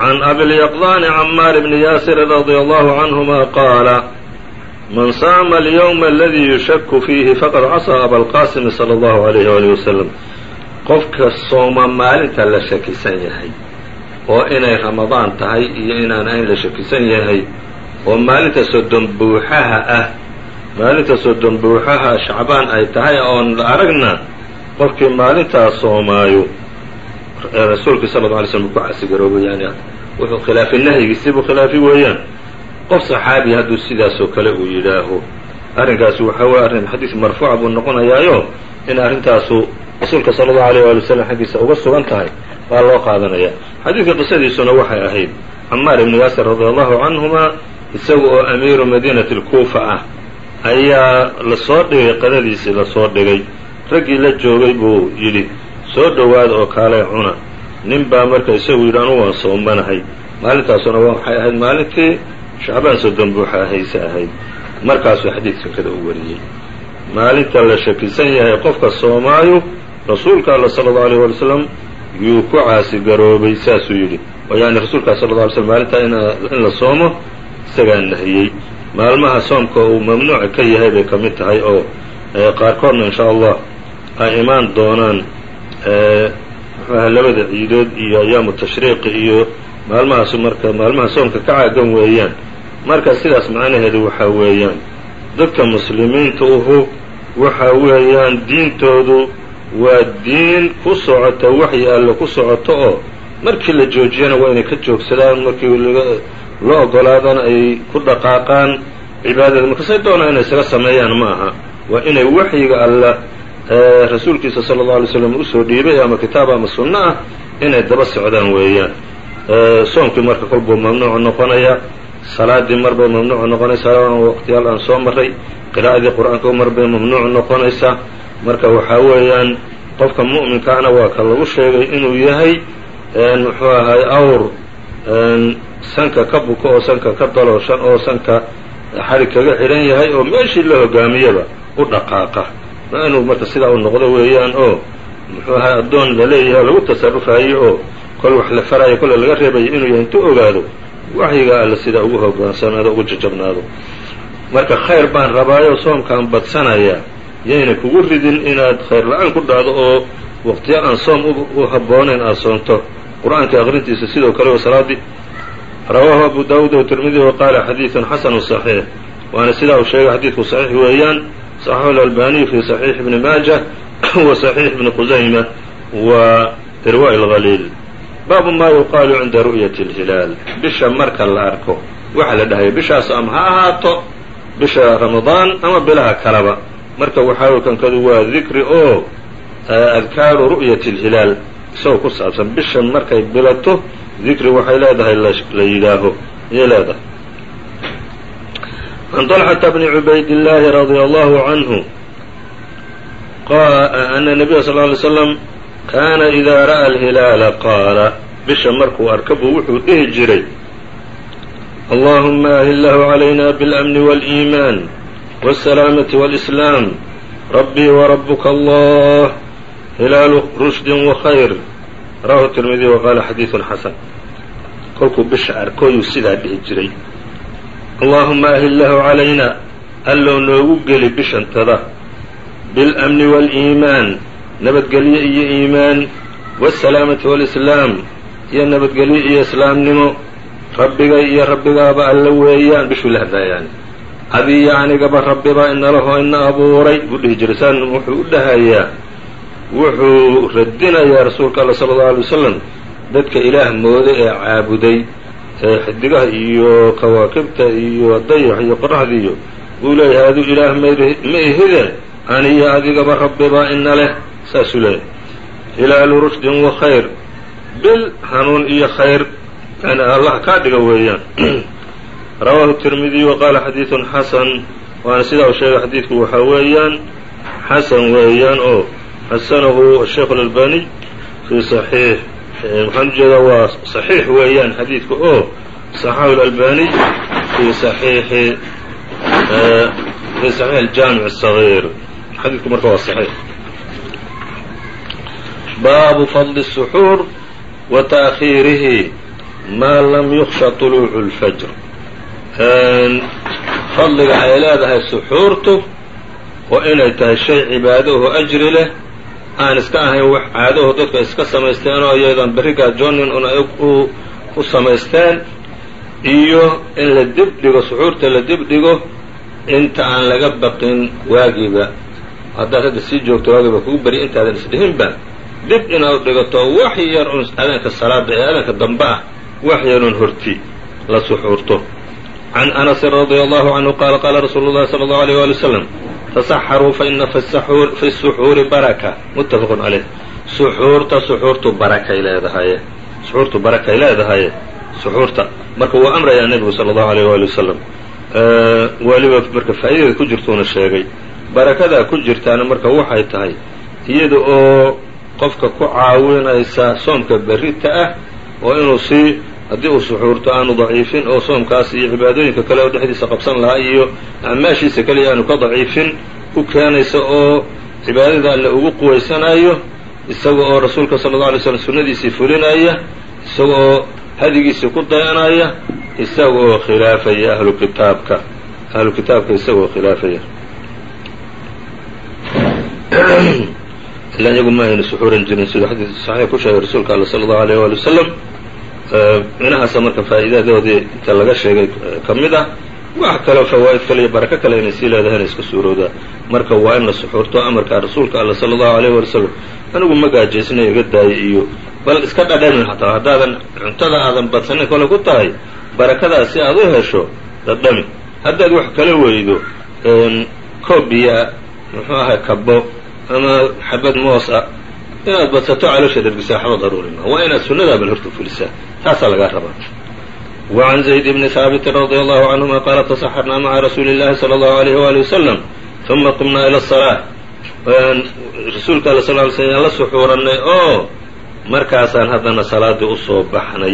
can abilyaqdani camaar bni yaasirin radi allahu canhuma qaala man saama alyowma aladii yushaku fiihi faqad casaa abalqaasimi sala allahu alayhi waalihi wasalam qofka sooma maalinta la shakisan yahay oo inay ramadaan tahay iyo inaan ayn la shakisan yahay oo maalinta soddon buuxaha ah maalinta soddon buuxaha shacbaan ay tahay oon la aragna qofkii maalintaas soomaayo rasuulkii sala lla alay slm ku casigaroobay yani wuxuu khilaafay nahyigiisii buu khilaafi weeyaan. Qof saxaabi hadduu sidaasoo kale uu yidhaaho arrinkaasi waxaa weye arrin xadiis marfuuca buu noqonayaayo in arrintaasu rasuulka sala allahu aleyh waali wasalam xaggiisa uga sugan tahay baa loo qaadanaya. Xadiidka qisadiisuna waxay ahayd camaar ibnu yaasir radi allahu canhuma isaga oo amiiru madiinati lkuufa ah ayaa la soo dhigay qadadiisii la soo dhigay. Raggii la joogay buu yidhi soo dhowaada oo kaalay cuna. Nin baa marka isagu yidhi anugu waan soomanahay maalintaasuna waxay ahayd? Maalintii shacbaan soddon buuxa hayse ahayd. Markaasuu xadiidkan kada u wariyey. Maalinta la shakisan yahay qofka soomaayo rasuulka alla sala allau aleyh wali slam yuu ku caasigaroobay saasuu yidhi. Oo yaani rasuulkaa sala alla alay slm maalintaa in la soomo isagaa nahiyey. Maalmaha soomka uu mamnuuca ka yahay bay ka mid tahay oo qaarkoodna insha allah ay imaan doonaan muxuaha labada ciidood iyo ayaamu tashriiqi iyo maalmahaasu marka maalmaha soomka ka caagan weeyaan. Marka sidaas macnaheedu waxaa weeyaan dadka muslimiinta uhu waxa weeyaan diintoodu waa diin ku socota waxyi alle ku socoto oo markii la joojiyana waa inay ka joogsadaan markii loo ogolaadana ay ku dhaqaaqaan cibaadada. Markasay doonaan inay isaga sameeyaan ma aha. Waa inay waxyiga alla rasuulkiisa sala allau alay slam u soo dhiibay ama kitaab ama sunno ah inay daba socdaan weeyaan. Soomkii marka kolbuu mamnuucu noqonaya salaadii marbay mamnuucu noqonaysaa waqtiyaal aan soo maray qiraa'adii qur'aanka marbay mamnuucu noqonaysaa marka waxaa weeyaan qofka mu'minkaana waa ka lagu sheegay inuu yahay muxuu ahay awr sanka ka buko oo sanka ka dalooshan oo sanka xarig kaga xidhan yahay oo meeshii la hogaamiyaba u dhaqaaqa ma inuu marka sidaa u noqdo weeyaan oo muxuu ahay addoon la leeyahay oo lagu tasarufayo oo kol wax la farayo kolle laga reebayo inuu yahay intuu ogaado waxyiga alla sidaa ugu hogaansanaado ugu jajabnaado. Marka khayr baan rabaayo soomkaan badsanaya yayna kugu ridin inaad khayr la'aan ku dhacdo oo waqtiyo aan soom u habboonayn aad soonto. Qur'aanka aqrintiisa sidoo kale oo salaadii rawaahu abu daawuud watirmidi wa qaala xadiidun xasanu صaxiix waana sidaa uu sheegay xadiidku صaxiix weeyaan صaxaxu اlalbaniyu fi صaxiix ibni maaja [COUGHS] wa صaxiix ibni qusayma wa irwa' اlhaliil baabu ma yuqaalu cinda ru'yati اlhilaal bisha marka la arko waxa la dhahaya bishaas ama ha ahaato bisha ramadaan ama bilaha kaleba marka waxaa kankadu waa dikri oo adkaaru ru'yati اlhilaal isagoo ku saabsan bishan markay bilato dikri waxay leedahay la yidhaaho ayay leedahay can طلxةa bni cubayd الlaahi radي allahu canhu ana الnabiya sal ly slam kaana idaa ra'a alhilaala qaala bisha markuu arka buu wuxuu dhihi jiray allahuma ahillahu عalayna bاlأmni wاlإimaan wالsalaamaةi wاlإslaam rabbii wrabuka allah hilaalu rushdi وkhayr rawahu tirmidi wa qaala xadiidun xasan kolkuu bisha arkooyuu sidaa dhihi jiray allaahuma ahillahu calayna allow noogu geli bishantada. Biاlamni wاliimaan nabadgelyo iyo iimaan waasalaamati walislaam iyo nabadgelyo iyo islaamnimo. Rabbigay iyo rabbigaaba alla weeyaan bishuu la hadlaayaani adiyo anigaba rabbibaa inalaho ina abuuray buu dhihi jiray. Saan wuxuu u dhahayaa wuxuu radinayaa rasuulka alla sala allau alay wasalam dadka ilaah mooday ee caabuday xidigaha iyo kawaakibta iyo dayax iyo qoraxdiiyo buu leeyahay aduu ilaah ma ihide? Aniyo adigaba rabbibaa ina leh saasuu leeyahay. Hilaalu rushdin wa khayr. Bil hanuun iyo khayr yani allah kaa dhiga weeyaan. [CLEARS THROAT] Rawaahu tirmidiy wa qaala xadiidun xasan. Waana sidaa uu sheegay xadiidku waxaa weeyaan xasan weeyaan oo xasanahu asheikh alalbaniy fii saxiix waxaan ujeedaa waa saxiix weeyaan xadiidka oo صaxaxu اlalbaniy fii saxiixi fii saxiix aljaamic الصaغيir xadiidku marka waa saxiix baabu fadli الsuxuur wa taأkhiirihi maa lam yuksha طuluucu اlfajr fadliga ay leedahay suxuurtu oo inay tahay shay cibaado oo ajri leh aan iska ahayn wax caadaho dadka iska samaysteen oo iyadan berri gaajoonin un u samaysteen iyo in la dib dhigo suxuurta la dib dhigo inta aan laga baqin waagiiba. Haddaad hadda sii joogto waagiiba kugu beri intaadan isdhihinba dib inaad dhigato wax yar un adaanka salaada ee adaanka dambe ah wax yarun horti la suxuurto. Can anasin radia allahu canhu qaala qaala rasuulu llahi sala allahu aleyh waali wasalam tasaxaruu faina fi suxuuri baraka muttafaqun caleyh suxuurta suxuurtu barakay leedahaye suxuurtu barakay leedahaye suxuurta marka wuu amrayaa nebigu sala allahu aleyh waali wasalam weliba marka faa'iidada ku jirtuuna sheegay barakadaa ku jirtaana marka waxay tahay iyada oo qofka ku caawinaysa soomka berrita ah oo inuu sii haddii uu suxuurto aanu daciifin oo soomkaas iyo cibaadooyinka kale oo dhexdiisa qabsan lahaa iyo acmaashiisa kaliya aanu ka daciifin u keenaysa oo cibaadada alle ugu quwaysanayo isaga oo rasuulka sala alla alay slam sunnadiisii fulinaya isaga oo hadigiisii ku dayanaya isaga oo khilaafaya ahlu kitaabka ahlu kitaabka isaga oo khilaafaya. [CLEARS THROAT] Ilaa iyagu ma ayna suxuuran jirin siduu xadiid saxiix ku sheegay rasuulka alla sala allahu aleyh waali wasalam minahaasa marka faa'iidadoodii inta laga sheegay ka mid ah wax kaleo fawaa'id kale iyo barako kale inay sii leedahay inay iska suuroodaa marka waa in la suxuurto amarka rasuulka alla sala allahu aleyh waali wasalam anigu ma gaajaysnayo iga daaya iyo bal iska dhadhamin xataa haddaadan cuntada aadan badsanin kole ku tahay barakadaas si aad u hesho dhadhami. Haddaad wax kala weydo koob biyaa muxuu ahay kabo ama xabad moos ah inaad badsato caloosha dhergisaa waxba daruuri maa waa inaad sunnadaa bal horta fulisaa taasaa lagaa rabaa وعn زayd بn haaبit رadي الlه عnهma qala تaصxرna mعa rasuuli الlahi slى الlه عlيه وaلي وsلم ثuma qمna ilى الصلاة rasuulka all sl ly slm la suxuuranay oo markaasaan haddana salaadii usoo baxnay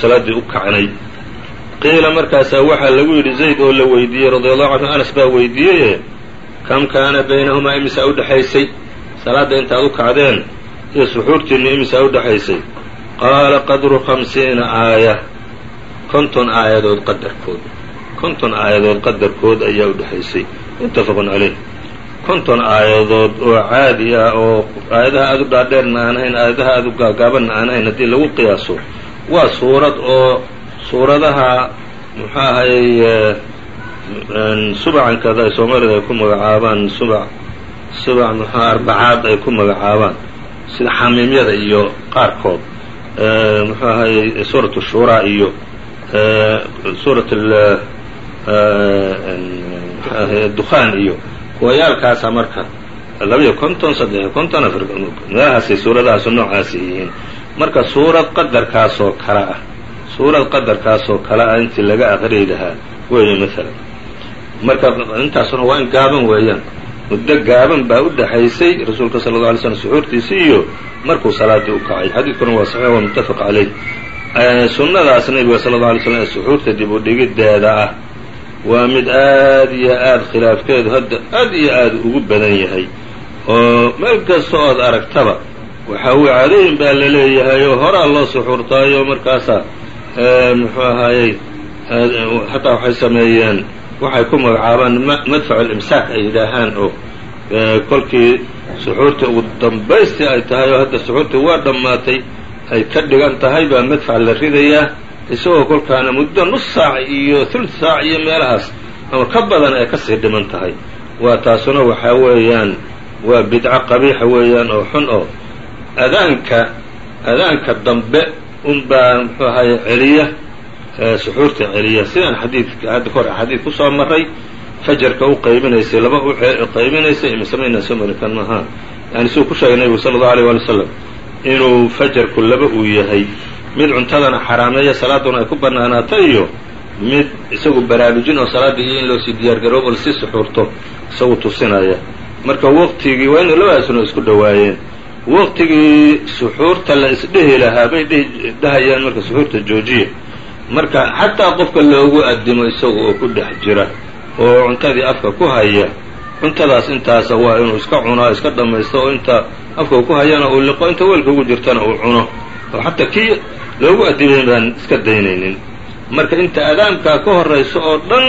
salaaddii u kacnay qiila markaasaa waxaa lagu yidhi zayd oo la weydiiyey radي allahu canhu anas baa weydiiyeye kam kaana baynahumaa imisaa udhexaysay salaadda intaad u kacdeen iyo suxuurtiinna imisaa udhexaysay qaala qadru hamsiina aaya. Konton aayadood qadarkood. Konton aayadood qadarkood ayaa udhexaysay muttafaqun caleyh konton aayadood oo caadi ah oo aayadaha aada u dhaadheerna aan ahayn aayadaha aada u gaagaabanna aan ahayn haddii lagu qiyaaso waa suurad oo suuradaha muxuu ahayy subacankada ay soomaalida ay ku magacaabaan subac subac muxua arbacaad ay ku magacaabaan sida xamiimyada iyo qaarkood. Muxuu ahayy suurat shuuraa iyo suurat dukhaan iyo kuwayaalkaasa marka. Labayo konton saddexiyo konton afar meelahaasay suuradahaasu noocaasi yihiin. Marka suurad qadarkaasoo kale ah suurad qadarkaasoo kale ah intii laga aqriyi lahaa weeye maalan marka intaasuna waa in gaaban weeyaan muddo gaaban baa u dhexaysay rasuulka sala alla alay slam suxuurtiisii iyo markuu salaadii u kacay. Xadiidkuna waa saxiix waa muttafaq caleyh sunnadaas nebiga sala alla alay slam ee suxuurta dib u dhigiddeeda ah waa mid aad iyo aad khilaafkeedu hadda aad iyo aad ugu badan yahay. Oo meel kasta ood aragtaba waxaa weye cadooyin baa la leeyahay oo horaa loo suxuurtaayo markaasaa muxuu ahaayey xataa waxay sameeyeen waxay ku magacaabaan madfac alimsaak ay yidhaahaan oo kolkii suxuurtii ugu dambaystii ay tahay oo hadda suxuurtii waa dhammaatay ay ka dhigan tahay baa madfac la ridayaa isagoo kolkaana muddo nus saac iyo thuluth saac iyo meelahaas ama ka badan ay ka sii dhiman tahay. Waa taasuna waxaa weeyaan waa bidco qabiixa weeyaan oo xun oo adaanka adaanka dambe unbaa muxuu ahaye celiya suxuurta celiya. Sidaan xadiidka hadda kahor xadiid ku soo maray fajarka u qaybinaysay laba u qaybinaysay imisamaynaa soo mari kan maaha yani siduu ku sheegay nebigu sala allahu alيyه wali wslam inuu fajarku laba uu yahay. Mid cuntadana xaraameeya salaaduna ay ku bannaanaato iyo mid isagu baraarujin oo salaaddii iyo in loo sii diyaargaroobo la sii suxuurto isagu tusinaya. Marka waqtigii waa inu labadaasuna isku dhowaayeen waqtigii suxuurta la isdhehi lahaa bay dhahayaan marka suxuurta joojiya marka xataa qofka loogu addimo isaga oo ku dhex jira oo cuntadii afka ku haya cuntadaas intaasa waa inuu iska cunaa iska dhammaysto oo inta afka ku hayana uu liqo inta weelka ugu jirtana uu cuno. Oo xataa kii loogu addimay baan iska daynaynin. Marka inta adaamkaa ka horayso oo dhan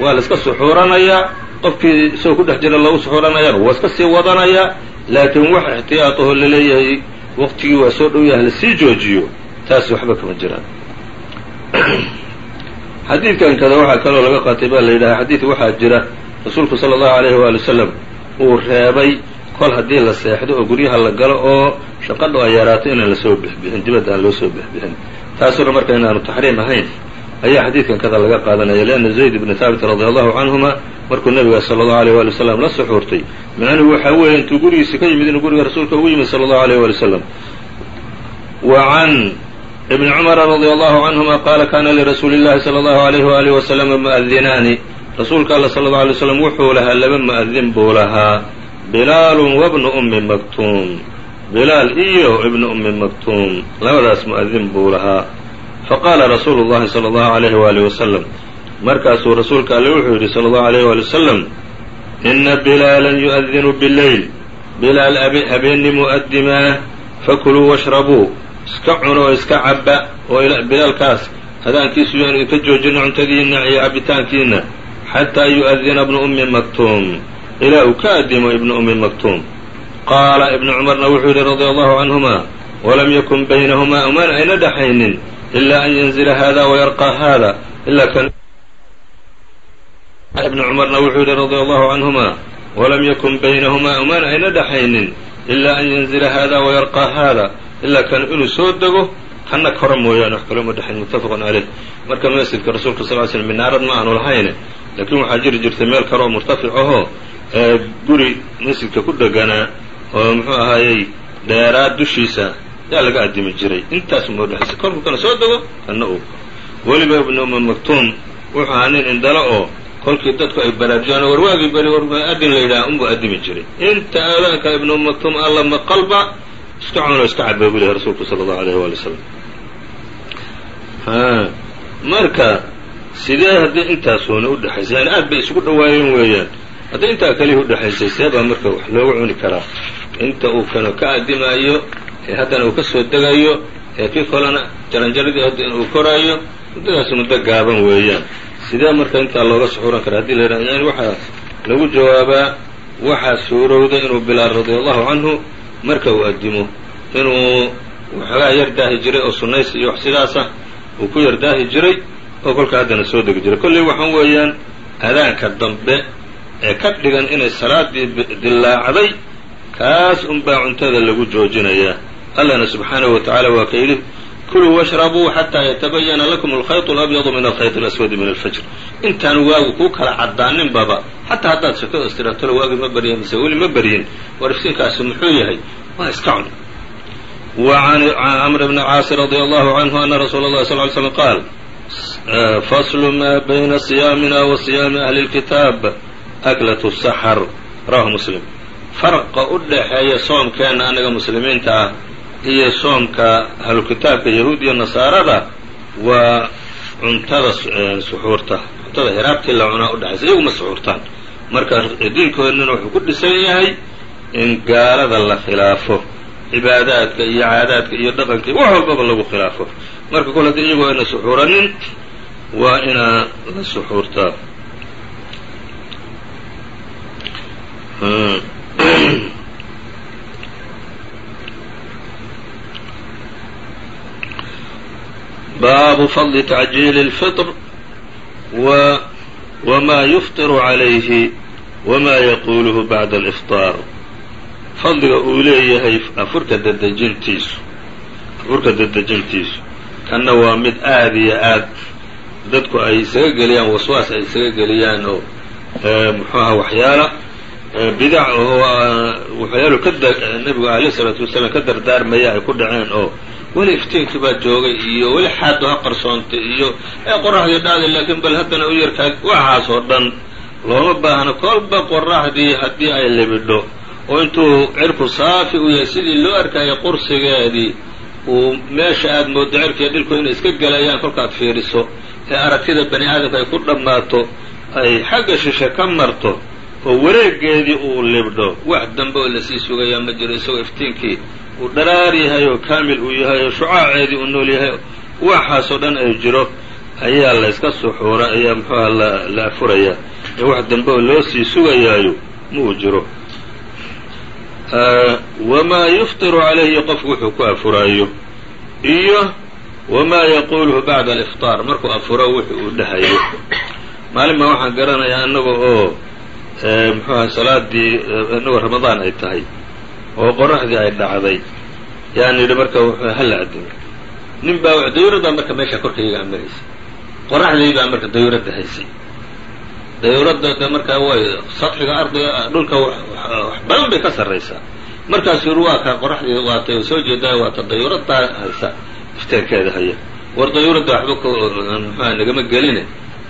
waa la iska suxuuranayaa. Qofkii isagoo ku dhex jira loogu suxuuranayana waa iska sii wadanayaa. Laakiin wax ixtiyaatahoo la leeyahay waqtigii waa soo dhow yahay la sii joojiyo taas waxba kama jiraan [COUGHS] xadiidkan kada waxaa kaloo laga qaatay baa la yidhaha xadiid waxaa jira rasuulku sala allahu alayhi waali wasalam uu reebay kol haddii la seexdo oo guryaha la galo oo shaqadho ay yaraato inaan la soo bixbixin dibadda aan loo soo bixbixin. Taasuna marka inaanu taxriim ahayn ayaa xadiidkan kada laga qaadanaya leanna zayd ibni haabit radia allahu canhuma markuu nabiga sala allahu alayh waali wasalam la suxuurtay. Macnuhu waxaa weeye intuu gurigiisi ka yimid inuu guriga rasuulka ugu yimid sala allahu alayh waali wasalam ibni cumara radia allahu canhuma qaala kana lirasuuli llahi sala allahu alayhi waalihi wasalama mu'adinaani rasuulka alla sala allau alay slam wuxuu lahaa laba mu'adin buu lahaa. Bilaalun wabnu ummi maktuum. Bilaal iyo ibnu ummi maktuum. Labadaas mu'adin buu lahaa. Faqaala rasuulu llahi sala allahu alayhi waalihi wasalam markaasuu rasuulka alle wuxuu yidhi sala allahu alayh waali wasalam ina bilaalan yu'adinu bileyl bilaal habeenni mu'adimaa fakuluu washrabuu iska cuno oo iska cabba oo bilaalkaas hadaankiisu yaanu idinka joojino cuntadiinna iyo cabbitaankiinna. Xataa yu'adina ibnu ummi maktuum. Ilaa uu ka addimo ibnu ummi maktuum. Qaala ibnu cumarna wuxuu yidhi radia allahu canhuma walam yakun baynahumaa umaan ayna dhaxaynin ilaa an yanzila hada wayarqaa hada ilaa kan ibnu cumarna wuxuu yidhi radia allahu canhuma walam yakun baynahumaa umaan ayna dhaxaynin ilaa an yanzila hada wayarqaa hada ilaa kan inuu soo dego kana kora mooyaane wax kaloo ma dhexayn muttafaqun caleyh marka masjidka rasuulka sal ly slm minaarad ma aanu lahayne laakiin waxaa jiri jirtay meel kale oo murtafic ahoo guri masjidka ku dheganaa oo muxuu ahaayey dheeraad dushiisa yaa laga addimi jiray. Intaas moo dhexaysa kolku kana soo dego kana uu. Weliba ibnu ummi maktuum wuxuu ahaa nin indhalo oo kolkii dadku ay baraarujiyaan warwaagii beri war adin la yidhaha unbuu addimi jiray. Inta aadaanka ibnu maktuum alla maqalba iska cuno iska cabaa buu lehay rasuulku sala allahu alayh waali wasalam marka sidee haddii intaasuuna udhexaysay yani aad bay isugu dhawaayeen weeyaan haddii intaa kaliya udhexaysay see baa marka wax looga cuni karaa inta uu kano ka addimaayo ee haddana uu ka soo degayo ee kii kalena jaranjaradii haddana uu koraayo muddadaas muddo gaaban weeyaan sidee marka intaa looga suxuuran karaa haddii la yidhaha yani waxaa lagu jawaabaa waxaa suurowda inuu bilaal radia allahu canhu marka uu addimo inuu waxoogaa yar daahi jiray oo sunnays iyo wax sidaasa uu ku yar daahi jiray oo kolka haddana soo degi jiray. Kolley waxaan weeyaan adaanka dambe ee ka dhigan inay salaadii dillaacday kaas unbaa cuntada lagu joojinayaa. Allahna subxaanahu wa tacaala waa ka yidhi kuluu washrabuu xataa yatabayana lakum alkhayط اlabyadu min alkhayط اlaswadi min alfajr intaanu waagu kuu kala cadaanin baba xataa haddaad shakada istiraatolo waagi ma baryin mise weli ma baryin warifsiinkaasi muxuu yahay waa iska cun wa can cmr bni caasi radi allahu canhu ana rasuula اllahi sal ly slm qaal faslu ma bayna siyaamina wa siyaami ahli اlkitaab aklat الsaxr rawahu muslim farqa u dhaxeeya soomkeenna annaga muslimiinta ah iyo soomka ahlukitaabka yahuud iyo nasaarada waa cuntada suxuurta. Cuntada hiraabtii la cunaa udhexaysa iyaguma suxuurtaan. Marka diinkoodnana wuxuu ku dhisan yahay in gaalada la khilaafo cibaadaadka iyo caadaadka iyo dhaqanka wax walbaba lagu khilaafo. Marka kol haddii iyagoo ayna suxuuranin waa inaa la suxuurtaa [CLEARS THROAT] baabu fadli tacjiili اlfiطr w wma yufطiru عalayhi wma yaquuluhu bacda alifطaar fadliga uu leeyahay afurka dadejintiisu afurka dadejintiisu kanna waa mid aad iyo aad dadku ay isaga geliyaan waswaas ay isaga geliyaan oo muxuu aha waxyaala bidac oo waxyaalu ka nebigu alayh isalaatu wasalaam ka dardaarmaya ay ku dhaceen oo weli iftiinkii baa joogay iyo weli xaadu ha qarsoontay iyo ee qoraxdii dhacday laakiin bal haddana u yarkaa waxaas oo dhan looma baahno kolba qoraxdii haddii ay libidho oo intuu cirku saafi u yahay sidii loo arkaya qursigeedii uu meesha aada mooddo cirkiiyo dhilku inay iska gelayaan kolkaad fiiriso. Ee aragtida bani aadamka ay ku dhammaato ay xagga shishe ka marto oo wareegeedii uu libdho wax dambe oo la sii sugayaa ma jiro isagoo iftiinkii uu dharaar yahay oo kaamil uu yahay oo shucaaceedii uu nool yahay waxaasoo dhan ay jiro. Ayaa la yska suxuura ayaa muxuuha la afurayaa ee wax dambe oo loo sii sugayaayo ma uu jiro wamaa yuftiru calayhi qofku wuxuu ku afuraayo. Iyo wamaa yaquuluhu bacda alifطaar markuu afuro wuxu uu dhahayo. Maalin baa waxaan garanayaa annaga oo muxuuha salaadii inagoo ramadaan ay tahay oo qoraxdii ay dhacday. Yaan yidhi marka hala adimo nin baa dayuuraddaa marka meesha korkayga amaraysa qoraxdii baa marka dayuuradda haysay dayuuradda de markaa way sadxiga ardiga dhulka wax badan bay ka sarraysaa markaasuu yidhi waa kaa qoraxdii waatay soo jeedaa waata dayuuraddaa haysa. Iftaankeeda haya. War dayuuradda waxba k muxuha nagama geline.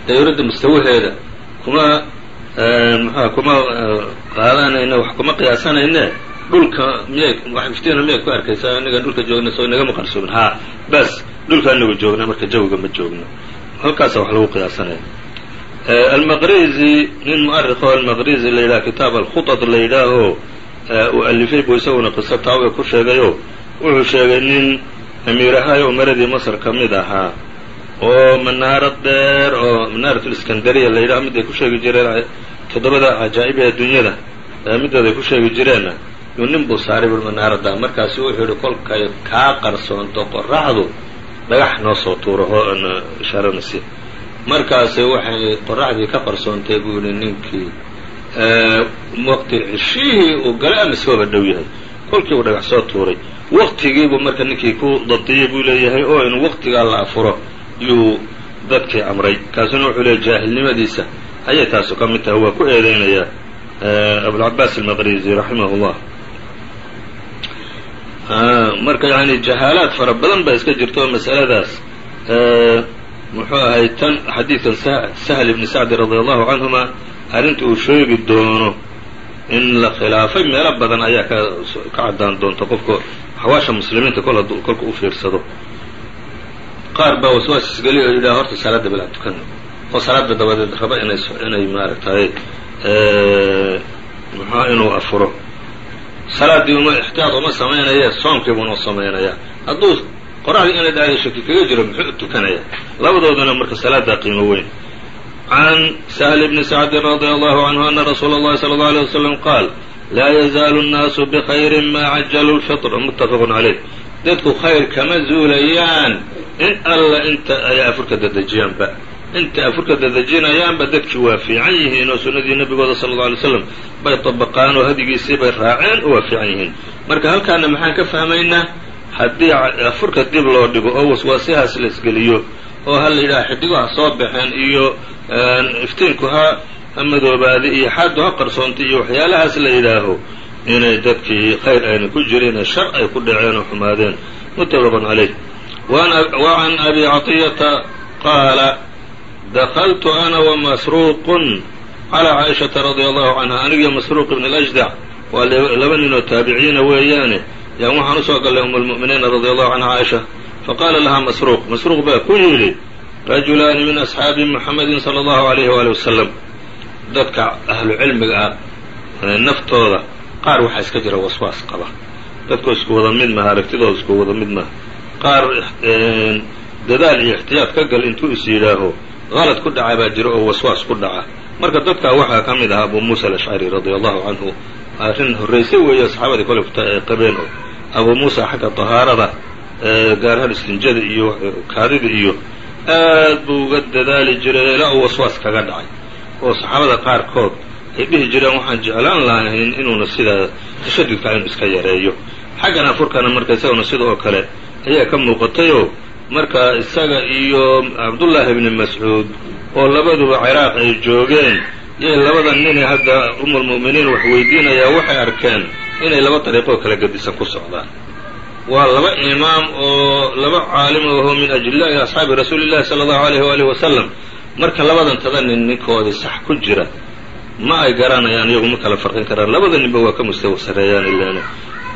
Dayuuradda mustawaheeda. Kuma muxuha kuma qaadanayna wax kuma qiyaasanayne dhulka miyay wax iftiina miyaad ku arkaysaa aniga dhulka joogna soo nagama qarsoomin haa bas dhulka anagu joogna marka jawiga ma joogno halkaasa wax lagu qiyaasanaya almaqrizi nin mu'arikho almaqrizi la yidhaha kitaab alkhuطad la yidhaaho uu alifay buu isaguna qiso taawe ku sheegayo wuxuu sheegay nin amiir ahayo umaradii masr ka mid ahaa oo manaarad dheer oo manaarat liskandariya la yidhaho mid ay ku sheegi jireen toddobada cajaa'ib ee dunyada midooda ay ku sheegi jireenna yuu nin buu saaray bui manaaradda markaasu wuxuu yihi kolkay kaa qarsoonto qoraxdu dhagax noo soo tuuro oo ishaarana si. Markaasi waxay qoraxdii ka qarsoontay buu yihi ninkii waqti cishihii uu galay ama dhow yahay? Kolkii uu dhagax soo tuuray. Waqtigiibuu marka ninkii ku dabdiyey buu leeyahay oo in waqtigaa la afuro yuu dadkii amray. Kaasuna wuxuu leeyahy jaahilnimadiisa ayay taasu ka mid tahay. Waa ku eedeynayaa abulcabaas almaqrizi raximah llah marka yani jahaalaad fara badan baa iska jirta oo masaladaas muxuu ahay tan xadiidkan sahl ibni sacdi radi allahu canhuma arrinta uu sheegi doono in la khilaafay. Meelo badan ayaa ka caddaan doonta qofka xawaasha muslimiinta kol kolka u fiirsado qaar baa waswaas isgeliya oo yidhaha horta salaadda bilaa tukana oo salaadda dabadeed raba inay inay maaragtay muxua inuu afuro salaaddii uma ixtiyaad uma samaynaye soomkiibuna u samaynayaa hadduu qoraxdii inay dhacday shaki kaga jiro muxuu tukanaya labadoodana marka salaaddaa qiimo weyn can sahl bni sacdin radi allahu canhu ana rasuula اllahi salى اlه alيه waslm qaal laa yazaalu الnaasu bkhayri ma cajaluu lfitr muttafaqun calayh dadku khayr kama zuulayaan in alla inta ay afurka dadejiyaanba. Inta afurka dadejinayaanba dadkii waa fiican yihiin oo sunnadii nebigooda sala alla alay slam bay dabaqaan oo hadigiisii bay raaceen oo waa fiican yihiin. Marka halkaana maxaan ka fahmaynaa haddii afurka dib loo dhigo oo waswaasyahaas la isgeliyo oo ha la yidhaha xidigo ha soo baxeen iyo iftiinku ha ha madoobaada iyo xaadu ha qarsoontay iyo waxyaalahaas la yidhaaho inay dadkii khayr ayna ku jirin ee shar ay ku dhaceen oo xumaadeen. Muttafaqun calayh wa can abi caطiyata qaala dakltu ana wamasruuqun calىa caaishaةa radia allahu canha anigiyo masruuq ibn اlأjdac waa laba ninoo taabiciina weeyaane yaan waxaan usoo gallay um اlmu'miniina radia allahu canha caaisha faqaala lahaa masruuq masruuq baa ku yidhi rajulaani min asxaabi muxamadi salى اllahu alayh wali wasalam dadka ahlu cilmiga ah naftooda qaar waxaa iska jira waswaas qaba dadku isku wada mid maha aragtidooda isku wada mid maha qaar dadaal iyo ixtiyaad ka gal intuu is yidhaaho qalad ku dhaca baa jiro oo waswaas ku dhaca. Marka dadkaa waxaa ka mid ahaa abu muusa alashcari radia allahu canhu arrin horraysay weeye saxaabadii kole ay qabeen oo. Abu muusa xagga tahaarada gaarahaan istinjada iyo kaadida iyo aad buu uga dadaali jiray ilaa uu waswaas kaga dhacay. Oo saxaabada qaarkood ay dhihi jireen waxaan jeclaan lahayn inuuna sidaa tashadudka inu iska yareeyo. Xaggan afurkana marka isaguna sida oo kale ayaa ka muuqatayoo marka isaga iyo cabdullaahi bni mascuud oo labaduba ciraaq ay joogeen yay labada nine hadda umulmu'miniin wax weydiinayaa waxay arkeen inay laba dariiqoo kala gedisan ku socdaan. Waa laba imaam oo laba caalim oho min ajillaa'i asxaabi rasuuli llahi sala allahu alayh waalihi wasalam marka labadan tada nin ninkoodii sax ku jira ma ay garanayaan iyagu ma kala farqin karaan. Labada ninba waa ka mustawa sarreeyaan ileena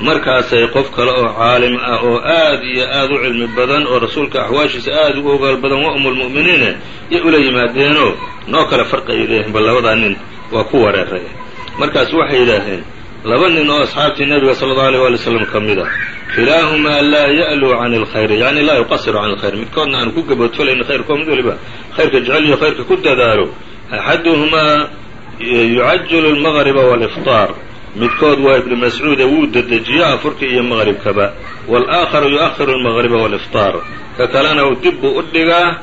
markaasay qof kale oo caalim ah oo aad iyo aad u cilmi badan oo rasuulka axwaashiisa aada ugu ogaal badan wa waa umulmu'miniine yay ula yimaadeeno noo kale farqi ay leeyihiin bal labadaa nin waa ku wareeray. Markaas waxay yidhaaheen laba nin oo asxaabtii nebiga sala allau aleyh waali waslam ka mid ah kilaahumaa laa ya'luu can ilkhayri yacni laa yuqasiru can ilkhayr midkoodna aanu ku gaboodfalayni khayrkoo mid waliba khayrka jecel iyo khayrka ku dadaalo axaduhumaa yucajilu lmaqriba waaliftaar midkood waa ibnu mascuude wuu dedejiyo afurka iyo maqribkaba. Wal-aakharu yu-ahiru waliftaar. Ka kalena uu dib buu u dhigaa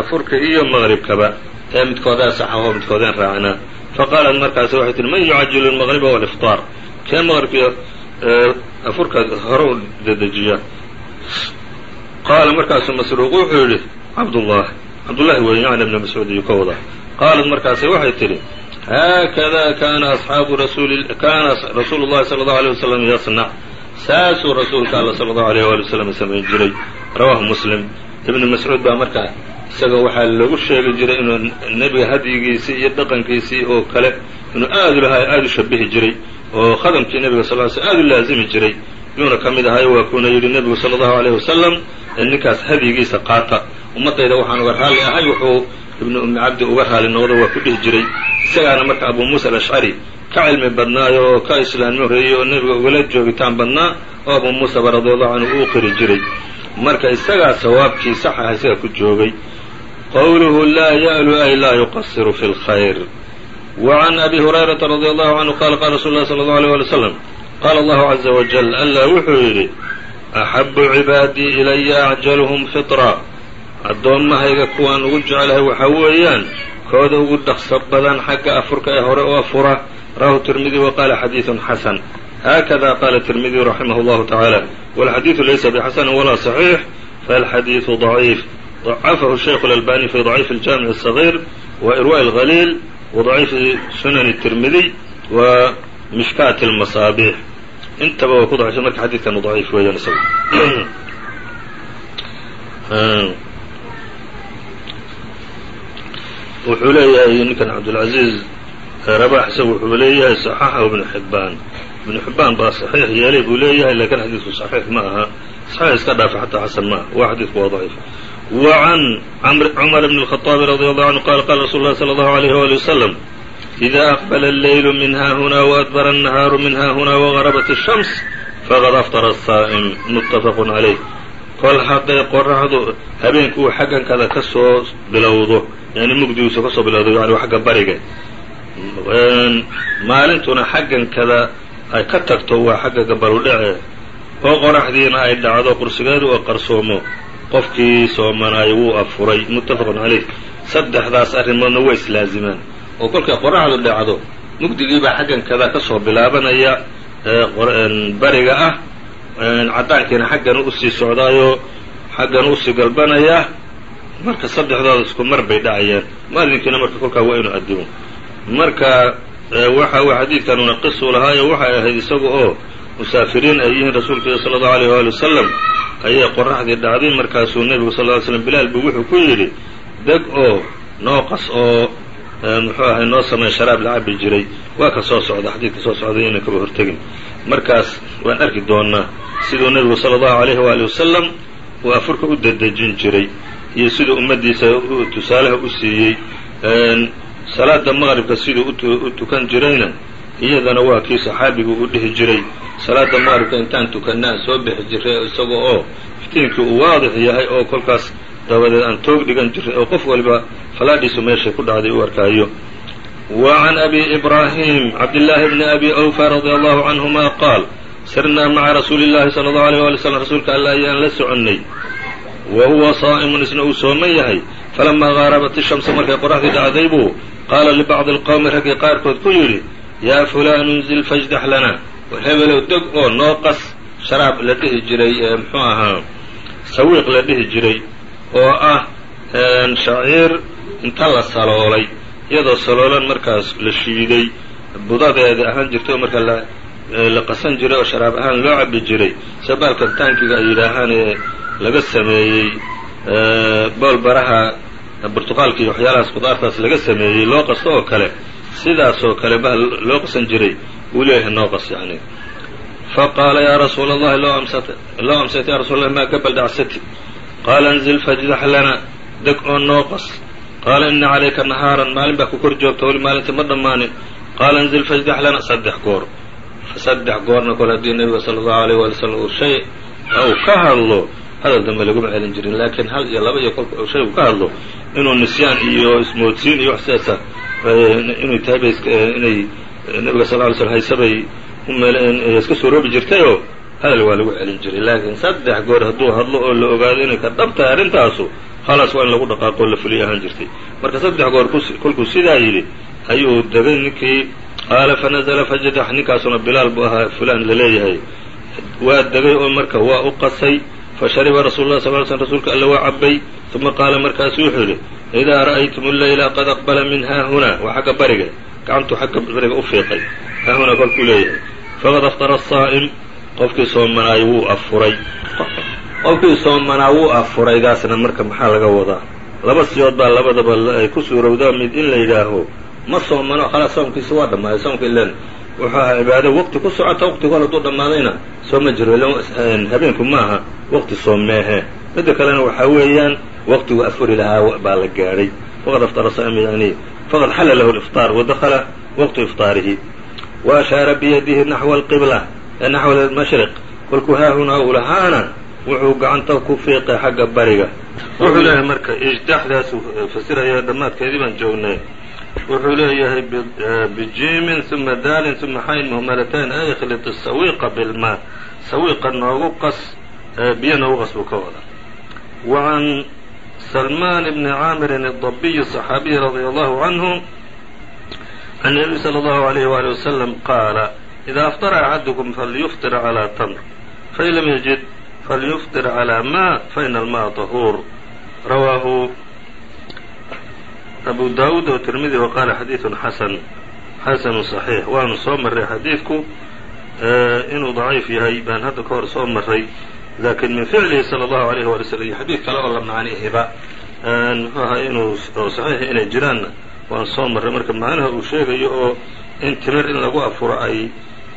afurka iyo maqribkaba. Ee midkoodaa saxaho midkoodeen raacna. Fa qaalat markaas waxay tihi man yucajilu almaqriba waliftaar? Kee maqribkiiyo afurka hore u dedejiya qaala markaasuu masruuq wuxuu yidhi cabdullah. Cabdullahi weeye yacni ibnu mascuud iyo ka wada qaalat markaase waxay tihi haakada kaana asxaabu kaana rasuulu llahi sala allahu alيyh wasalam yasnac saasuu rasuulka alla sala allahu alayh waali wasalam samayn jiray rawaahu muslim ibnu mascuud baa markaa isaga waxaa lagu sheegi jiray inuu nebiga hadyigiisii iyo dhaqankiisii oo kale inuu aad u lahaa aada u shabihi jiray oo khadamkii nebiga sal ly slm aad u laazimi jiray yuuna ka mid ahayo waa kuuna yidhi nebigu sala allahu alayh wasalam ninkaas hadyigiisa qaata ummaddayda waxaan uga raalli ahay wuxuu ibnu ummi cabdi uga raali noqdo waa ku dhihi jiray. Isagaana marka abuu muusa alashcari ka cilmi badnaayo oo ka islaamnimo horeeyey oo nebiga ugala joogitaan badnaa oo abuu muusaba radiallahu canhu uu qiri jiray. Marka isagaa sawaabkii sax ah isaga ku joogay. Qowluhu laa ya'lu ay laa yuqasiru fi lkhayr wa can abi hurayrata radi allahu canhu qaala qaala rasul lah sala allahu alيyh wali slam qaala allahu caza wajal allah wuxuu yidhi axabu cibaadii ilaya acjaluhum fitra addoommahayga kuwaan ugu jeclahay waxaa weeyaan kooda ugu dhaqso badan xagga afurka ee hore oo afura rawahu tirmidi wa qaala xadiidun xasan haakada qaala tirmidiyu raximah اllahu tacaala walxadiidu laysa bixasanin walaa صaxiix falxadiidu ضaciif ضacafahu shaykhu اlalbani fi ضaciif اljamic الصaغيir wa irwaء اlhaliil wa ضaciifi sunan الtirmidiy wa mishkaat اlmasaabiix intaba waa ku daciifay marka xadiidkanu daciif weeyaan isaga [CLEARS THROAT] wuxuu leeyahay ninkan cabdulcaziiz rabax isagu wuxuu leeyahay صaxaxahu ibnu xibaan ibnu xibaan baa صaxiix yeelay buu leeyahay lakin xadiidku صaxiix ma aha صaxiix iska dhaafa xataa xasan ma aha waa xadiidku waa daciif wa can cumar bn الخaطaabi radi allahu canhu qala qala rasuulu lahi salى allahu alayh wali wasalam إida aqbala اleylu min haahuna waadbara الnahaaru min haahuna wagarabat الshams faqad aftara الsaa'im muttafaq calayh hadday qoraxdu habeenku uu xaggankada ka soo bilowdo yani mugdigiisu ka soo bilowdo yani xagga bariga. Maalintuna xaggankada ay ka tagto waa xagga gabaludhace oo qoraxdiina ay dhacdo qursigeedu oo qarsoomo. Qofkii soomanaayo wuu afuray muttafaqun calayh. Saddexdaas arrimoodna way islaazimaan oo kolkay qoraxdu dhacdo mugdigiibaa xaggankada ka soo bilaabanaya bariga ah caddaankiina xaggan u sii socdaayoo xaggan u sii galbanaya marka saddexdooda isku mar bay dhacayaan. Muadinkiina marka kolkaa waa inuu addimo. Marka waxa uu xadiidkanuna qisuu lahaayo waxay ahayd isaga oo musaafiriin ay yihiin rasuulkiisa sala allahu alayh waali wasalam ayay qoraxdii dhacday. Markaasuu nebigu sal ly slam bilaal buu wuxuu ku yidhi deg oo noo qas oo muxuu ahay noo sameyn sharaab la cabi jiray. Waa ka soo socda xadiidka soo socday inaan kaba hortegin markaas waan arki doonaa siduu nebigu sala allahu alayhi waali wasalam uu afurka u dedejin jiray iyo siduu ummaddiisa tusaalaha u siiyey. Salaada maqribka siduu u tukan jirayna iyadana waa kii saxaabigu u dhihi jiray. Salaada maqribka intaan tukannaan soo bixi jiray isaga oo iftiinkii uu waadix yahay oo kolkaas dabadeed aan toog dhigan jiray oo qof waliba falaadhiisu meeshay ku dhacday u arkaayo. Wa can abi ibraahim cabdillaahi bni abi awfa radia allahu canhuma qaal sirnaa maca rasuuli llahi sala allahu alيyh wali slam rasuulka alla ayaan la soconnay. Wa huwa saa'imun isna uu sooman yahay. Falamaa gaarabat ishamsu markay qoraxdii dhacday buu qaala libacdi alqowmi raggii qaarkood ku yidhi yaa fulaan unzil fajdax lana. War hebelow deg oo noo qas sharaab la dhihi jiray muxuu ahaa sawiiq la dhihi jiray oo ah shaciir inta la saloolay iyadoo saloolan markaas la shiiday. Budadeeda ahaan jirtay oo marka la qasan jiray oo sharaab ahaan loo cabi jiray. Sabaalkan taankiga ay yidhaahaan ee laga sameeyey bool baraha burtuqaalka iyo waxyaalahaas qudaartaas laga sameeyey loo qasto oo kale sidaasoo kale bah loo qasan jiray. Uu leeyahay noo qas yani faqaala yaa rasuula allahi low amsayta ya rasul allahi maa gabal dhacsati qaala anzil fajdax lana deg oo noo qas qaala ina calayka nahaaran maalin baa ku kor joogta weli maalintii ma dhammaanin qaala anzil fajdax lana saddex goor saddex goorna kole haddii nebiga sala allahu alayh waali slam uu shay uu ka hadlo hadal dambe laguma celin jirin laakiin hal iyo laba iyo kolka uu shay uu ka hadlo inuu nisyaan iyo ismoodsiin iyo wax sidaasa inay tahay bay inay nebiga sal ly slm haysabay iska soo roobi jirtayoo hadal waa lagu celin jiray laakiin saddex goor hadduu hadlo oo la ogaado inay ka dhab tahay arrintaasu khalaas waa in lagu dhaqaaqoo la fuliya ahaan jirtay. Marka saddex goor kolkuu sidaa yidhi ayuu degay ninkii qaala fanazla fajadax ninkaasuna bilaal buu ahaa fulaan la leeyahay. Waa degay oo marka waa u qasay fashariba rasuulu lah sal slm rasuulka alla waa cabay uma qaala markaasu wuxuu yidhi idaa ra'aytum leyla qad aqbala min haahunaa waa xagga bariga gacantuu xagga bariga u fiiqay haahunaa kolkuu leeyahay. Faqad aftara asaa'im qofkii soomanaay wuu afuray. Qofkii soomanaa wuu afuraydaasna marka maxaa laga wadaa? Laba siyood baa labadaba ay ku suurowdaa mid in la yidhaaho ma soomano khalaas soomkiisa waa dhammaaday soomka ilan wuxuu ahaa cibaado waqti ku socota waqtigu hol hadduu dhammaadayna soo ma jiro habeenku maaha waqti soomeehe midda kalena waxaa weeyaan waqtigu afuri lahaa baa la gaadhay faqad aftara saa'im yani faqad xalla lahu lifطaar wadakhala waqtu ifطaarihi wa ashaara biyadihi naxwa alqibla naxwa almashriq kolkuu haahunaa uu lahaana wuxuu gacanta ku fiiqay xagga bariga wuxuu leeyahay marka ijdaxdaasuu fasiraya dhammaadkeedii baan joognay wuxuu leeyahay bijimin uma daalin uma xayn muhmalatayn ay ikhlit sawiiqa bilmaa sawiiqa noogu qas biyo noogu qas buu ka wada wa can salmaan bni caamirin الdabiyi الصaxaabiyi radia allahu canhu can الnabiy slى اllahu عalayh wali wasalam qaala إida aftara axadukum falyufطir calى tmr fain lam yajid falyufطir calى ma faina almaءa طahuur rawaahu abu daawuud oo tirmidi wa qaala xadiidun xasan xasanu صaxiix waanu soo maray xadiidku inuu daciif yahay baan hadda ka hor soo maray laakiin min ficlihi salى اllahu alayh wali slm iyo xadiid kale oo la macnihiba muxuu ahaa inuu oo saxiixi inay jiraanna waan soo marray marka macnaha uu sheegayo oo in timir in lagu afuro ay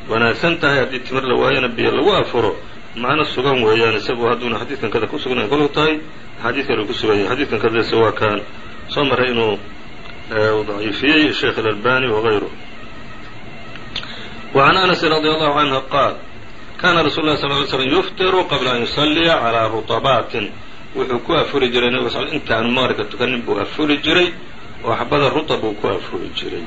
wanaagsan tahay haddii timir la waayana biyo lagu afuro. Macno sugan weeyaan isagu hadduuna xadiidkan kada ku sugnayn kolku tahay xadiid kale ku sugan yahay. Xadiidkan kadase waa kaan. Soo marray inuu daciifiyey sheekh alalbani wagayruh wa can anasin radi allahu canhu qaal kana rasul lah sal ly slm yuftiru qabla an yusalliya calaa rutabaatin wuxuu ku afuri jiray nabig sl intaanu maqribka tukanin buu afuri jiray oo xabada rutab buu ku afuri jiray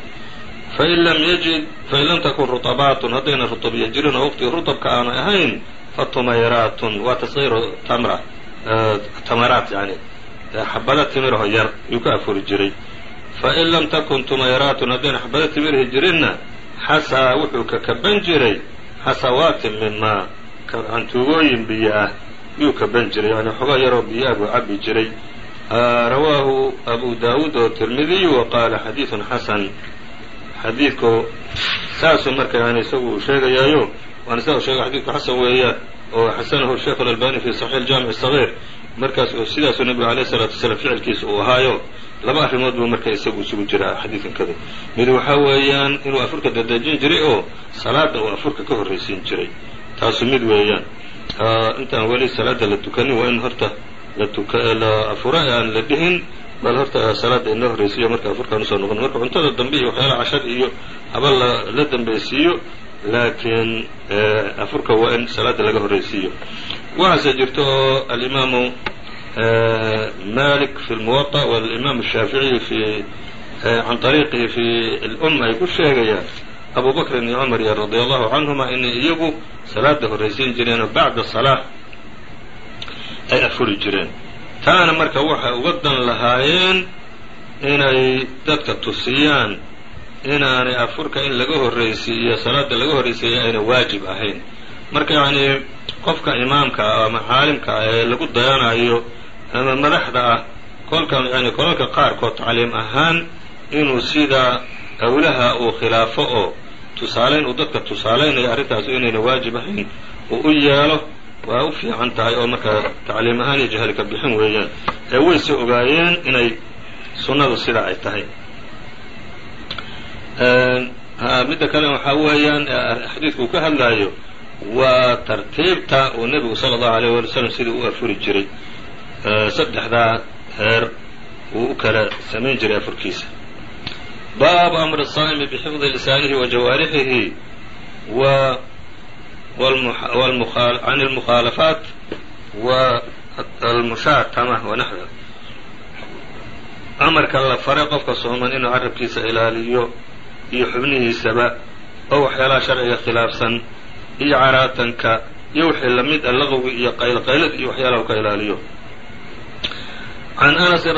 fain lam yajid fain lam takun rutabaatun haddayna rutabya jirin oo waqtigii rutabka aanay ahayn fatumayraatun waa tasgiiru tamra tamaraat yani xabada timiraho yar yuu ka afuri jiray fain lam takun tumayraatun haddayna xabada timirihi jirinna xasaa wuxuu ka kaban jiray xasawaatin mimaa cantuugooyin biyo ah yuu kaban jiray yani xogaa yaroo biyo ah buu cabi jiray rawaahu abu daawuud oo tirmidiyu wa qaala xasan xadiidku saasuu marka yani isagu uu sheegayaayo waana sidaa u sheegay xadidku xasan weeya oo xasanahu sheekh alalbani fi saxiix jaamic sagiir markaas sidaasuu nebigu alayh isalaatu wasalaam ficilkiisa uu ahaayo laba arrimood buu marka isagu isugu jiraa xadiidkan kada mid waxaa weeyaan inuu afurka dadejin jiray oo salaada uu afurka ka horraysiin jiray taasu mid weeyaan. Intaan weli salaada la tukanin waa in horta la afura aan la dhihin bal horta salaada inoo horraysiiyo marka afurkaan usoo noqon marka cuntada dambe iyo waxyaalaha cashar iyo haba la dambaysiiyo laakiin afurka waa in salaada laga horraysiiyo waxaase jirto oo alimaamu malik fi lmuwaطa walimaam الshaaficiyi fi can طariiqihi fi اlum ay ku sheegayaan abu bakrin iyo cumar iyo radia allahu canhuma inay iyagu salaada horraysiin jireen oo bacda salaa ay afuri jireen taana marka waxay uga dan lahaayeen inay dadka tusiyaan inaanay afurka in laga horraysiiyo salaada laga horraysiiyo ayna waajib ahayn. Marka yacnii qofka imaamka ah ama caalimka ah ee lagu dayanayo ama madaxda ah kolkan yani kolalka qaarkood tacliim ahaan inuu sidaa awlaha uu khilaafo oo tusaalayn uu dadka tusaalaynayo arrintaasu inayna waajib ahayn uu u yeelo waa u fiican tahay oo markaa tacliim ahaan iyo jahli ka bixin weeyaan ee wayse ogaayeen inay sunnadu sidaa ay tahay. Midda kale waxaa weeyaan xadiidku ka hadlaayo waa tartiibta uu nebigu sala allahu alayh wali slam sidii u afuri jiray. Saddexdaa heer uu u kala samayn jiray afurkiisa. Baabu amri الsaa'imi bxifdi lisaanihi wa jawaarixihi. Wa can اlmukhaalafaat wa almushaatama wanaxwi amarka la faray qofka sooman inuu carabkiisa ilaaliyo iyo xubnihiisaba oo waxyaalaha sharciga khilaafsan iyo caraatanka iyo wixii la mid a laqowga iyo qaylqaylad iyo waxyaalaha u ka ilaaliyo can anas an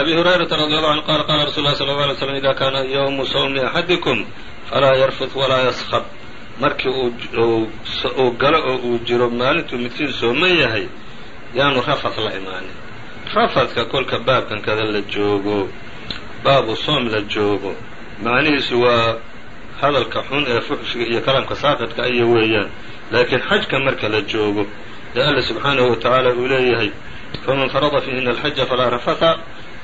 abi hurayrata radi allahu canhu qaala qaala rasul lah sal lla alay slm ida kaana ywmu sawmi axadikum falaa yarfud walaa yaskhab markii uu galo oo uu jiro maalintuu midkiin sooman yahay yaanu rafad la imaanin. Rafadka kolka baabkan kada la joogo baabu soom la joogo macnihiisu waa hadalka xun ee fuxshiga iyo kalaamka saaqidka iyo weeyaan. Laakiin xajka marka la joogo ee alla subxaanahu wa tacaala uu leeyahay faman farada fiihina alxaja falaa rafatha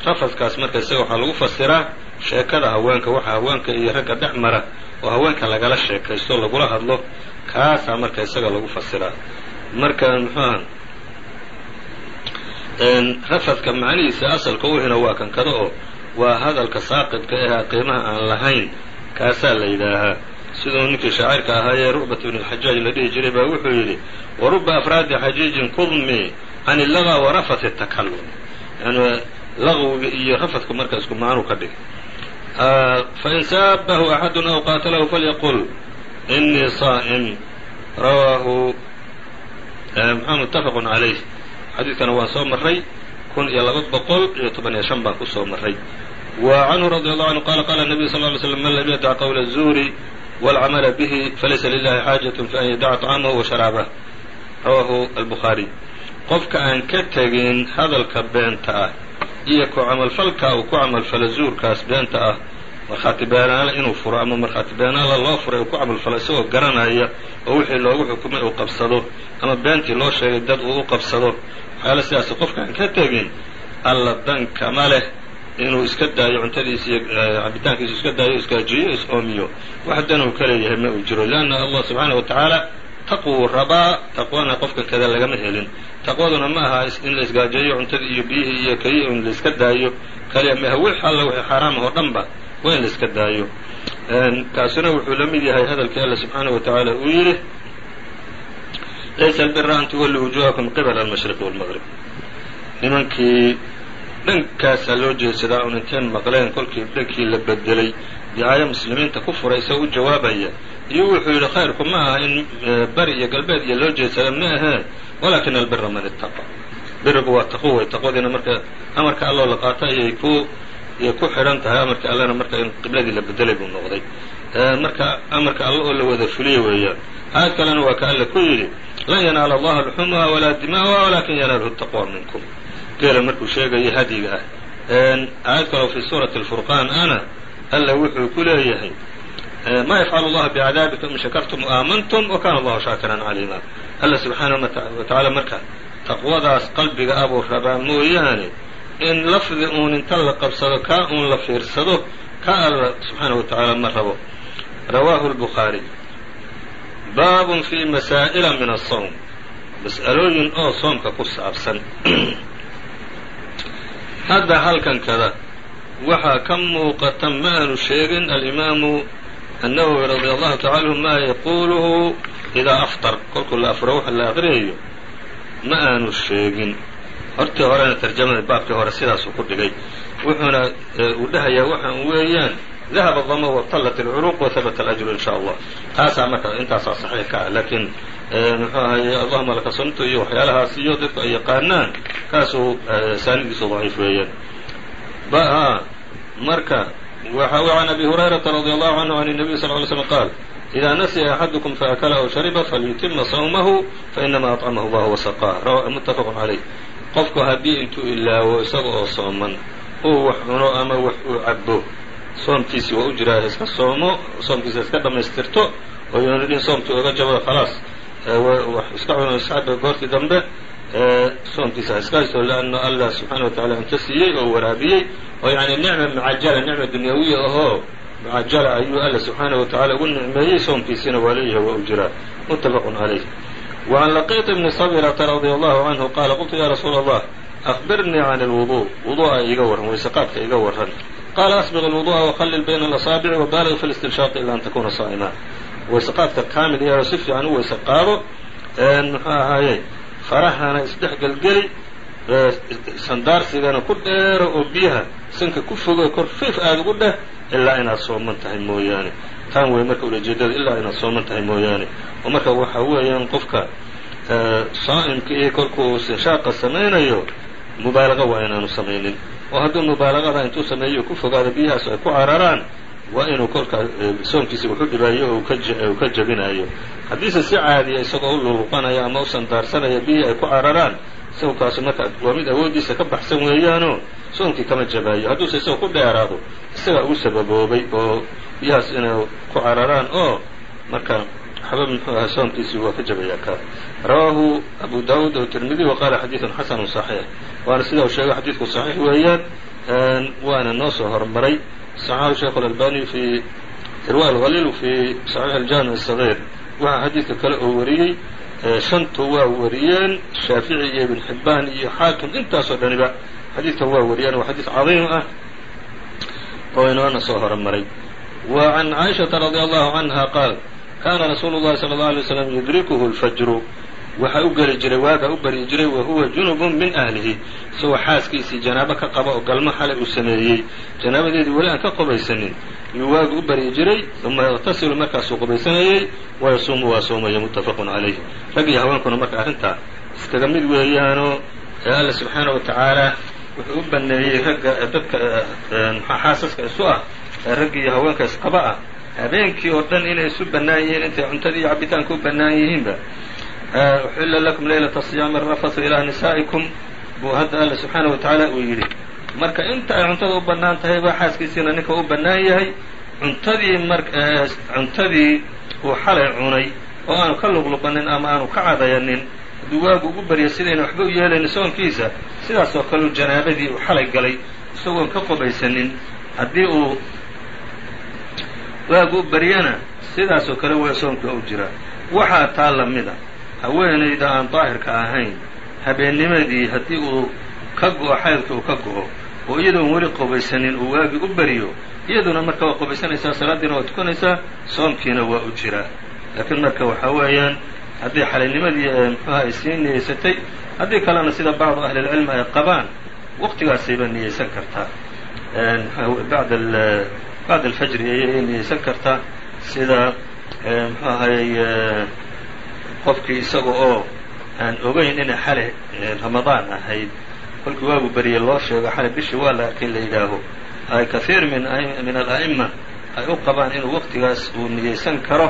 rafadkaas marka isaga waxaa lagu fasiraa sheekada haweenka waxa haweenka iyo ragga dhex mara oo haweenka lagala sheekaysto lagula hadlo kaasaa marka isaga lagu fasiraa marka muxuuha rafadka macnihiisa asalka u hina waa kan kada oo waa hadalka saaqidka ee qiimaha aan lahayn kaasaa la yidhaahaa. Siduu ninkii shaacirka ahaayee ru'bat bn اlxajaaj la dhihi jiray baa wuxuu yidhi waruba afraadi xajiijin kudmi can illaga warafat takalum yani laqwiga iyo rafadka marka isku maanuu ka dhig fain saabahu axadu aw qaatalahu falyaqul inii saa'im rawaahu muttafaqu calayh xadiidkana waa soo maray kun iyo laba boqol iyo toban iyo shan baan ku soo maray wa canhu radi allahu canhu qala qala nabiyu sal ly slm man lam yadac qowla zuuri walcamala bihi falaysa lilahi xaajat fi an yadaca طacamahu wa sharaabah rawahu albuhaariy qofka aan ka tegin hadalka beenta ah iyo ku camalfalka uu ku camalfalo zuurkaas beenta ah markhaati beenaale inuu furo ama markhaati beenaala loo furay uu ku camalfalo isagoo garanaya oo wixii loogu xukumay uu qabsado ama beentii loo sheegay dad uu u qabsado. Waxyaala sidaas qofka aan ka tegin alla dankama leh inuu iska daayo cuntadiisa iyo cabitaankiisu iska daayo iskaajiyo is-oomiyo wax dan uu ka leeyahay ma uu jiro leanna allah subxaana wa tacaala taqwuu rabaa taqwana qofka kada lagama helin. Taqwaduna ma aha in la isgaajeeyo cuntadii iyo biyihii iyo keliya in la iska daayo. Kaliya maha wix alla wixii xaaraam oo dhan waa in la iska daayo. Kaasuna wuxuu la mid yahay hadalkii alla subxaanaه wa tacaala uu yidhi laysa albira an tuwalluu wujuhakum qibala almashriqi wاlmaqrib nimankii dhankaasaa loo jeedsadaa un inteen maqleen kolkii dhankii la bedelay dicaayo muslimiinta ku furay u jawaabaya iyo wuxuu yidhi khayrku ma aha in bari iyo galbeed iyo loo jeedsada ma ahee walakin albira man ittaqa. Birigu waa taqwo wey taqwadiina marka amarka alloo la qaato ayay ku yay ku xidhan tahay amarkii allena marka in qibladii la bedelay buu noqday. Marka amarka alla oo la wada fuliye weeyaan aayad kalena waa ka alle ku yidhi lan yanaala allaha luxumuha walaa dima'uha walakin yanaaluhu taqwa minkum. Geela markuu sheegayo hadyiga ah. Aayad kaloo ma yafcalu allaha bicadaabikum in shakartum waamantum wa kana allahu shaakiran caliima alla subxaanahu wa tacaala marka taqwadaas qalbiga abuu rabaa mooyaane in lafdi uun inta la qabsado kaa uun la fiirsado ka alla subxaanahu wa tacaala ma rabo. Rawaahu lbukhaariy baabun fi masaa'ila min asawm mas'alooyin oo soomka ku saabsan. [CLEARS THROAT] Hadda halkan kada waxaa ka muuqata ma sheegin alimaamu annawowi radia allahu tacala anhu ma yaquuluhu idaa aftar. Kolkuu la afuro waxa la aqriyayo. Ma aanu sheegin. Hortii horena tarjamada baabkii hore sidaasuu ku dhigay. Wuxuuna uu dhahayaa waxaan weeyaan dahaba dama wabtallat alcuruq wahabata alajru in sha allah. Taasaa marka intaasaa saxiix ka ah laakiin muxuu ahaye allahuma laka sumtu iyo waxyaalahaas iyo dadku ay yaqaanaan kaasuu saanidiisu daciif weeyaan. Marka waxa uu can abi hurayrata radi allahu canhu can الnabiy sal ly slm qaal إida nasiya axadukum faakla aw shariba falyutima sawmahu fainama aطcamahu allah wasaqaah mutafaqu calayh qofku haddii intuu ilaawo isaga oo sooman uu wax cuno ama wax uu cabo soomkiisii waa u jiraa iska soomo soomkiisa iska dhammaystirto oo yuna dhin soomkii oga jabo khalaas iska cuno iska caba goortii dambe soonkiisa iska haysto lanno allah subxaana wa tacala inta siiyey oo waraabiyey oo yani nicma macajala nicma dunyawiya ahoo macajala ayuu alla subxaana wa tacala ugu nicmeeyey soonkiisiina waa leeyahay waa u jiraa. Muttafaqun calayh wacan laqiiط bni sabirata radia allahu canhu qaala qultu ya rasuula allah akbirnii can alwudu wudu'a iga warran waysaqaadka iga warran. Qaala asbiq alwudu'a waqallil bayna alasaabici wabaalig fi listinshaaqi ila an takuuna saa'ima. Waysaqaadka kaamil iyo si fiican u weysa qaado muxuu ahaaye farahana isdhex gelgeli sandaarsigana ku dheero oo biyaha sanka ku fogo kor fiif aada ugu dheh ilaa inaad sooman tahay mooyaane. Taan wey marka ulajeedada ilaa inaad sooman tahay mooyaane. Oo marka waxa weeyaan qofka saa'imka iyo kolkuu sinshaaqa samaynayo mubaalaqa waa inaanu samaynin. Oo hadduu mubaalaqada intuu sameeyo ku fogaado biyahaas ay ku cararaan waa inuu kolkaa soomkiisa wuxu dhibaayo oo uu ka jabinayo haddiise si caadiya isagoo u luluqanaya ama u sandaarsanaya biyihii ay ku cararaan isagu kaasi marka waa mid awooddiisa ka baxsan weeyaanoo soomkii kama jabaayo. Hadduuse isagoo ku dheeraado isagaa ugu sababoobay oo biyahaas inay ku cararaan oo marka waxba muxuu ahaa soomkiisii waa ka jabayaa ka. Rawaahu abu daawuud o tirmidi wa qaala xadiidun xasanu صaxiix waana sida uu sheegay xadiidku صaxiix weeyaan waana noo soo hormaray صaxaxu sheikh اlalbani fi irwa alhaliil fi صaxiix aljaamic الصaغيir waxaa xadiidka kale oo wariyey shantu waa wariyeen shaafici iyo ibn xibbaan iyo xaakim intaasoo dhaniba xadiidkan waa wariyeen waa xadiid cadiim ah oo inoona soo hormaray wa can caaishaةa radي allahu canha qaal kaana rasuulu llahi sala allau alay slam yudrikuhu lfajru waxa u geli jiray waaga u baryi jiray wa huwa junubun min ahlihi. Isagoo xaaskiisii janaabo ka qaba oo galmo xalay uu sameeyey. Janaabadeedii weli aan ka qubaysanin. Yuu waagu u baryi jiray uma yaqtasilu markaasuu qubaysanayey wayasuumu waa soomaya muttafaqun calayh rag iyo haweenkuna marka arrintaa iskaga mid weeyaanoo ee alla subxaana wa tacaala wuxuu u baneeyey ragga dadka xaasaska isu ah ee ragga iyo haweenka isqaba ah. Habeenkii oo dhan inay isu bannaan yihiin intay cuntadii iyo cabitaanka u bannaan yihiinba uxilla lakum leylata siyaami arafathu ilaa nisaa'ikum buu hadda alla subxaana wa tacaala uu yidhi marka inta ay cuntada u bannaan tahay baa xaaskiisiina ninka u bannaan yahay cuntadii mar cuntadii uu xalay cunay oo aanu ka luqluqanin ama aanu ka cadayanin hadduu waagu ugu barya sidayna waxba u yeelaynin soonkiisa sidaas oo kaleu janaabadii uu xalay galay isagoon ka qubaysanin haddii uu waagu u baryana sidaas oo kale waa soonka u jiraa waxaa taa lamida haweenayda aan daahirka ahayn habeennimadii haddii uu ka go'o xaydka uu ka go'o oo iyadoon weli qubaysanin uu waagii u baryo iyaduna marka waa qubaysanaysaa salaadiina waa tukanaysaa soomkiina waa u jiraa laakiin marka waxaa weeyaan haddii xalaynimadii muxuuha ay sii niyeysatay haddii kalena sida bacdu ahlilcilmi ay qabaan waqtigaasayba niyeysan kartaa. Bacd alfajri ayay niyeysan kartaa. Sida ahayey qofkii isaga oo aan ogeyn inay xalay ramadaan ahayd kolkii waagu beriyey loo sheego xalay bishii waa la arkay la yidhaaho ay kahiir min min ala'ima ay u qabaan inuu waqtigaas uu niyeysan karo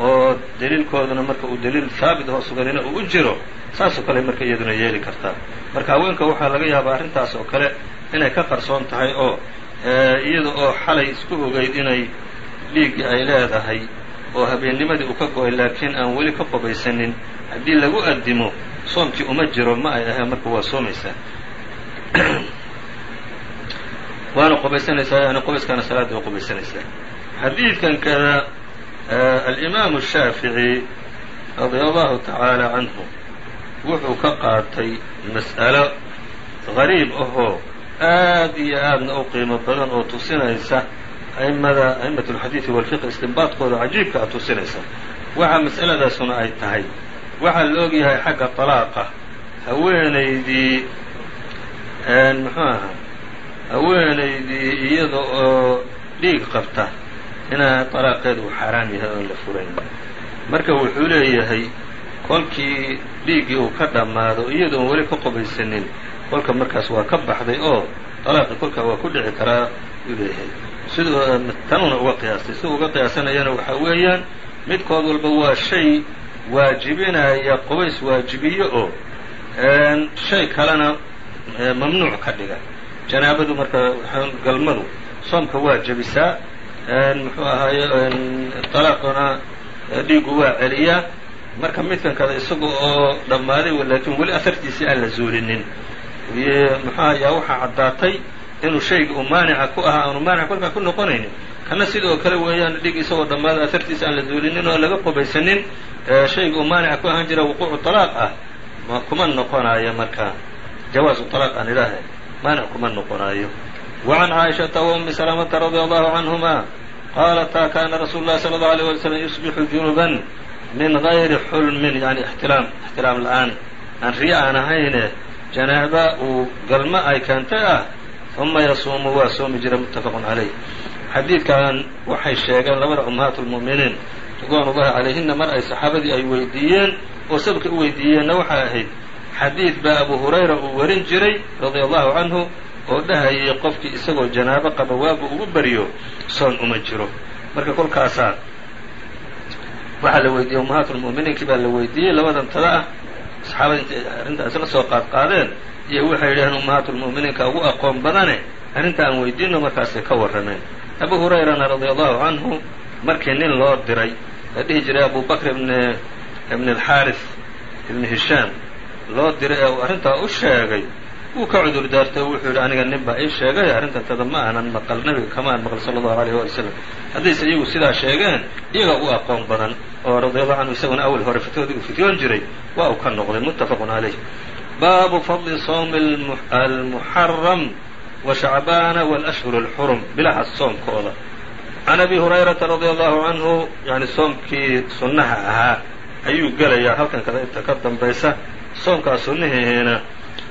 oo daliilkooduna marka uu daliil haabit oo suganina uu u jiro saasoo kale marka iyaduna yeeli kartaa marka haweenka waxaa laga yaabaa arrintaas oo kale inay ka qarsoon tahay oo iyada oo xalay isku ogeyd inay dhiiggii ay leedahay oo habeennimadii uu ka go'ay laakiin aan weli ka qubaysanin haddii lagu addimo soomkii uma jiro ma ay ahayn marka waa soomaysaa. [CLEARS THROAT] Waana qubaysanaysaa yani qubayskaana salaada waa qubaysanaysaa. Xadiidkan kada alimaamu shaafici radia allahu tacaala canhu wuxuu ka qaatay mas'alo gariib ahoo aad iyo aadna u qiimo badan oo tusinaysa aimada a'imat alxadiidi walfiqh istinbaadkooda cajiibka a tusinaysa waxa mas'aladaasuna ay tahay waxaa la og yahay xagga طalaaqa haweenaydii muxuu ahaa haweenaydii iyada oo dhiig qabta inaa طalaaqeeda uu xaaraam yahay oon la furayn marka wuxuu leeyahay kolkii dhiiggii uu ka dhammaado iyadoon weli ka qubaysanin kolka markaas waa ka baxday oo طalaaqi kolkaa waa ku dhici karaa uu leeyahay siduu tanuna uga qiyaastay. Siduu uga qiyaasanayana waxaa weeyaan midkood walba waa shay waajibinaya qubays waajibiyo oo shay kalena mamnuuc ka dhiga. Janaabadu marka galmadu soomka waa jebisaa muxuu ahaaye طalaaquna dhiigu waa celiyaa marka midkan kada isaga oo dhammaaday laakiin weli ahartiisii aan la zuulinin muxuu ayaa waxaa caddaatay inuu shayga uu maanica ku ahaa aanu maanica kolkaa ku noqonaynin kana sidoo kale weeyaan dhig isagoo dhammaaday ahartiisa aan la zuulinin oo laga qubaysanin shayga uu maanica ku ahaan jira wuquucu طalaaq ah ma kuma noqonaayo marka jawaazu طalaaq aan idhaahe maanic kuma noqonaayo وعn caaئiشhaةa وأmi سلمةa رadي الله عanهma qاaltaa kana rasuul الlahi صلى الله عليه ولي sلم يصبixu juنuبا min غayri xulmin yani اxtilaam اxtilaam la-aan aan riyo aan ahayne janaaba uu galmo ay keentay ah uma yasuumu waa soomi jira mutafaqun calay xadiidkan waxay sheegeen labada ummahaat lmu'miniin ridwaan ullahi calayhina mar ay saxaabadii ay weydiiyeen oo sabka u weydiiyeenna waxay ahayd xadiid baa abu hurayra uu warin jiray radia allahu canhu oo dhahayay qofkii isagoo janaabo qaba waagu ugu baryo soon uma jiro marka kolkaasaa waxaa la weydiiyey ummahaat lmu'miniinkii baa la weydiiyey labadan tada ah saxaabada intay arrinta isla soo qaadqaadeen iyo waxay yidhaheen ummahaatulmu'miniinka ugu aqoon badane arrinta aan weydiino markaasay ka warrameen abu hurayrana radia allahu canhu markii nin loo diray la dhihi jiray abu bakr ibn ibn alxaaris ibn hishaam loo diray ee uu arrintaa u sheegay wuu ka cudur daartay oo wuxuu yidhi aniga nin baa ii sheegay arrintantada ma aanan maqal nabiga kamaan maqal sala allahu alayh wali slam haddayse iyagu sidaa sheegeen iyagaa u aqoon badan oo radiallahu canhu isaguna awal hore fitwadii uu fityoon jiray waa uu ka noqday muttafaqun calayh baabu fadli sawmi almuxaram wa shacbaana walashhur alxurum bilaha soomkooda can abi hurayrata radia allahu canhu yani soomkii sunnaha ahaa ayuu gelayaa halkan kada inta ka dambaysa soomkaa sunnihiina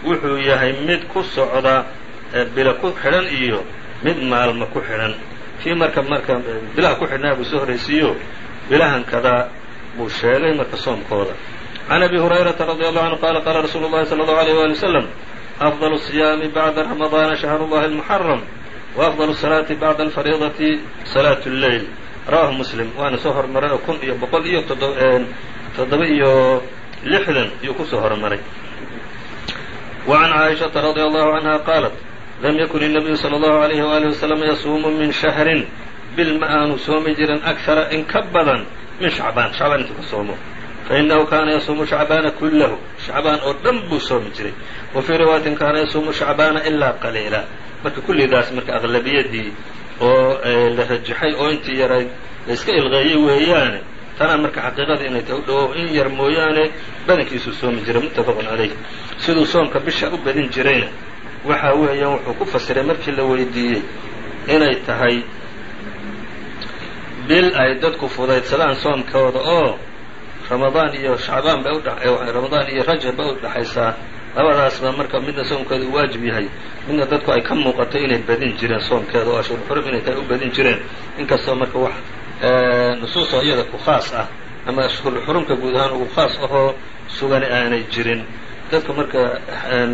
wuxuu yahay mid ku socda bila ku xidhan iyo mid maalma ku xidhan kii marka marka bilaha ku xidhnaa buu soo horaysiiyo bilahan kada buu sheegay marka soomkooda can abi hurayrata radi allahu canhu qala qaala rasuulu llahi sala allahu alayh wali wasalam afضل الصiyaami bacda ramadaana shahru اllahi اlmuxaram وأfضل الصلاaةi bعda الfariidaةi صلاaة الleyl rawahu muslim waana soo hormaray oo kun iyo boqol iyo toddoba iyo lixdan iyuu kusoo hormaray وعn caaئiشhaةa radي allahu عanha qaalat lam yakun النabiyu slى الlahu عalيh وalih وsلم yasuumu min شhahrin bil ma aanu soomi jirin أkثara in ka badan min shacbaan shacbaan intuu ka soomo fainahu kaana yasuumu shacbaana kulahu shacbaan oo dhan buu soomi jiray wa fii riwaayatin kaana yasuumu shacbaana ilaa qaliila marka kullidaas marka aqlabiyadii oo la rajaxay oo intii yarayd la iska ilqeeyey weeyaane tanaa marka xaqiiqada inay tahay u dhawo in yar mooyaane badankiisuu soomi jiray muttafaqun calayh siduu soomka bisha u badin jirayna waxa weeyaan wuxuu ku fasiray markii la weydiiyey inay tahay bil ay dadku fudaydsadaan soomkooda oo ramadaan iyo shacbaan bay ramadaan iyo rajab bay u dhaxaysaa. Labadaasba marka midna soomkeeda uu waajib yahay midna dadku ay ka muuqato inay badin jireen soomkeeda oo ashhurxurum inay tahay u badin jireen. Inkastoo marka wax nusuusoo iyada ku khaas ah ama ashhurxurumka guud ahaan ugu khaas ahoo sugani aanay jirin. Dadka marka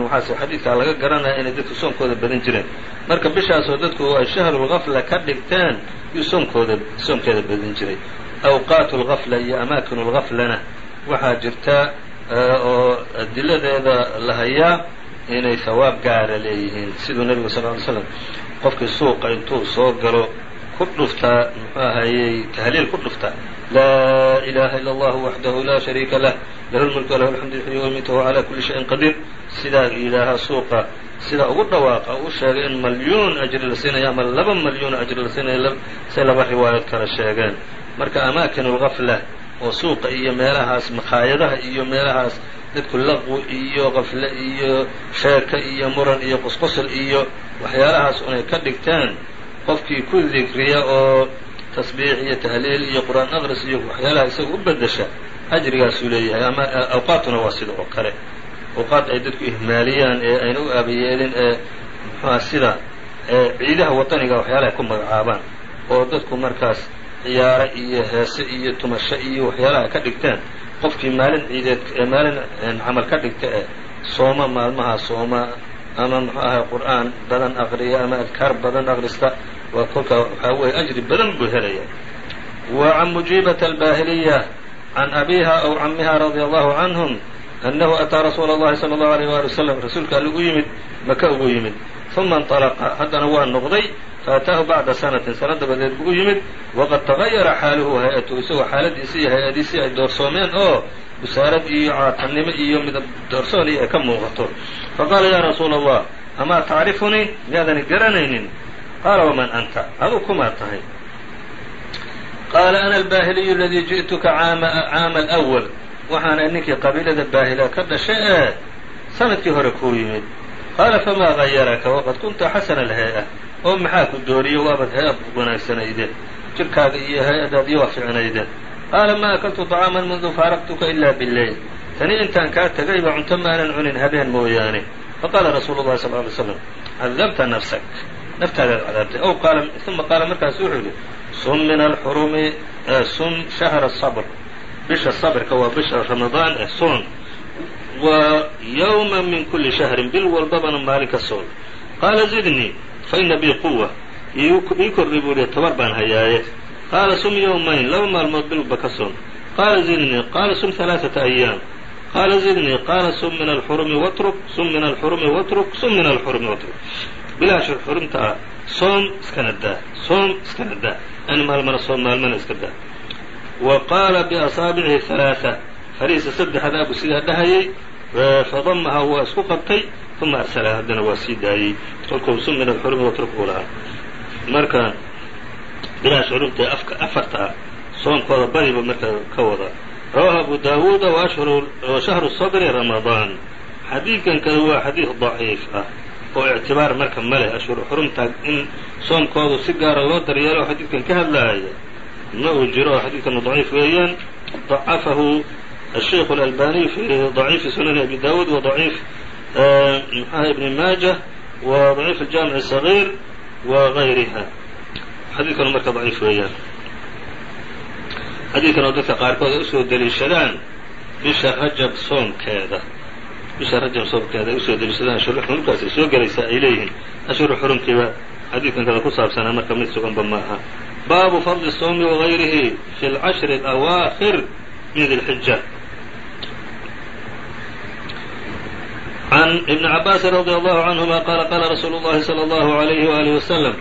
waxaase xadiidkaa laga garanaya inay dadku soomkooda badin jireen. Marka bishaasoo dadku ay shahrulgafla ka dhigteen yuu soomkooda soomkeeda badin jiray awqaatu lgafla iyo amaakinu lgaflana waxaa jirta oo adiladeeda la hayaa inay hawaab gaara leeyihiin. Siduu nebigu sal ly slam qofkii suuqa intuu soo galo ku dhuftaa muxuu ahayey tahliil ku dhufta laa ilaha ila allahu waxdahu laa shariika lah lahu lmulku walahu alxamdu yuxyi wayumiitu wahuwa calaa kulli shayin qadiir. Sidaa yidhaahaa suuqa sidaa ugu dhawaaqa u sheegay in malyuun ajri la siinayo ama laba malyuun ajri la siinayo say laba riwaayad kala sheegeen marka amaakinu lgafla oo suuqa iyo meelahaas makhaayadaha iyo meelahaas dadku laqwi iyo qafle iyo sheeka iyo muran iyo qosqosol iyo waxyaalahaas unay ka dhigteen qofkii ku dikriya oo tasbiix iyo tahliil iyo qur'aan aqris iyo waxyaalaha isaga u bedesha ajrigaasuu leeyahay. Ama awqaatuna waa sida oo kale. Awqaad ay dadku ihmaaliyaan ee ayna u aabayeelin ee muxuha sida ciidaha wadaniga waxyaalaha ku magacaabaan oo dadku markaas ciyaaro iyo heese iyo tumasho iyo waxyaalaha ka dhigteen qofkii maalin ciideed maalin camal ka dhigta ee sooma maalmaha sooma ama muxuu ahay qur'aan badan aqriya ama adkaar badan aqrista waa kolkaa waxaa weeye ajri badan buu helaya wa can mujiibata albahiliya can abiha aw camiha radia allahu canhum annahu ataa rasuula اllahi salى allahu alيyh wali wasalam rasuulka alle u yimid maka ugu yimid uma اnطalaqa haddana waa noqday faataahu bacda sanatin sana dabadeed buu yimid. Waqad tagayara xaaluhu hay'atuhu isagoo xaaladiisi iyo hay'adiisii ay doorsoomeen oo busaarad iyo caatannimo iyo midab doorsoon iyo ay ka muuqato. Faqaala yaa rasuula allah amaa tacrifunii miyaadani garanaynin? Qaala waman anta? Aduu kumaa tahay. Qaala ana albaahiliyu aladii ji'tuka caama alأwal waxaana ninkii qabiilada baahila ka dhashay ee sannadkii hore kuu yimid. Qaala famaa gayaraka waqad kunta xasana alhay-a oo maxaa ku dooriye? Waabad hay'a wanaagsanayde jirkaaga iyo hay'adaadiyo waa ficnayde qaala ma akaltu طacaaman mundu faaraqtuka ila bileyl tani intaan kaa tegayba cunto maanan cunin habeen mooyaane. Faqaala rasuulu llahi sal ly slam cadabta nafsak. Naftaadaad cadaabtay. Ow qaala uma qaala markaasu wuxuu yidhi sum min alxurumi sum shahra sabr. Bisha sabrka waa bisha ramadaan ee soon wa yowma min kuli shahrin bil walbabana maalin ka qaala zidnii fa ina bii quwa ii kordhi buu ihi tabar baan hayaaye qaala sum yowmayn laba maalmood bilba ka soon qaala zidnii qaala sum halaaثata ayaam qaala zidnii qaala sum min alxurumi watruk sum min alxurumi watruk sum min alxurumi watruk bilaasha xurumta ah soom iskana daa soom iskana daa ani maalmana soom maalmana iska daa wa qaala biasaabicihi halaaثa farihiisa saddexdaa buu sidaa dhahayay fadamaha waa isku qabtay uma arsalaha haddana waa sii daayey. Kolkuu suminad xurub watrukuu lahaa marka bilaas curubtee afartaa soonkooda badiba marka ka wada. Rawaha abu daawuuda wa shahru sadri ramadaan xadiidkan kada waa xadiid daciif ah oo ictibaar marka ma leh ashhuru xurumta in soomkoodu si gaara ah loo daryeelo xadiidkan ka hadlaaya ma uu jiro oo xadiidkanu daciif weeyaan. Dacafahu asheikhu اlalbaniy fi daciifi sunani abi daawuud wa daciif mxah ibn maaja wa ضaciif الjamiع الصغيir wa غayriha xadiidkanu marka daciif weeyaan xadiidkan oo dadka qaarkood ay usoo deliishadaan bisha rajab soomkeeda bisha rajab soomkeeda ay usoo deliishadaan ashhuru xurumkaas ay soo gelaysaa ay leeyihiin ashhuru xurumkiiba xadiidkan kada ku saabsanaa marka mid suganba ma aha baabu fadli الsoomi وغayrihi fi اlcashri الأwaakhir min di lxija عن iبن عabاس رضي الله عنهma qال qاla رsuuل الlahi صلى الله عليه وآله وسلم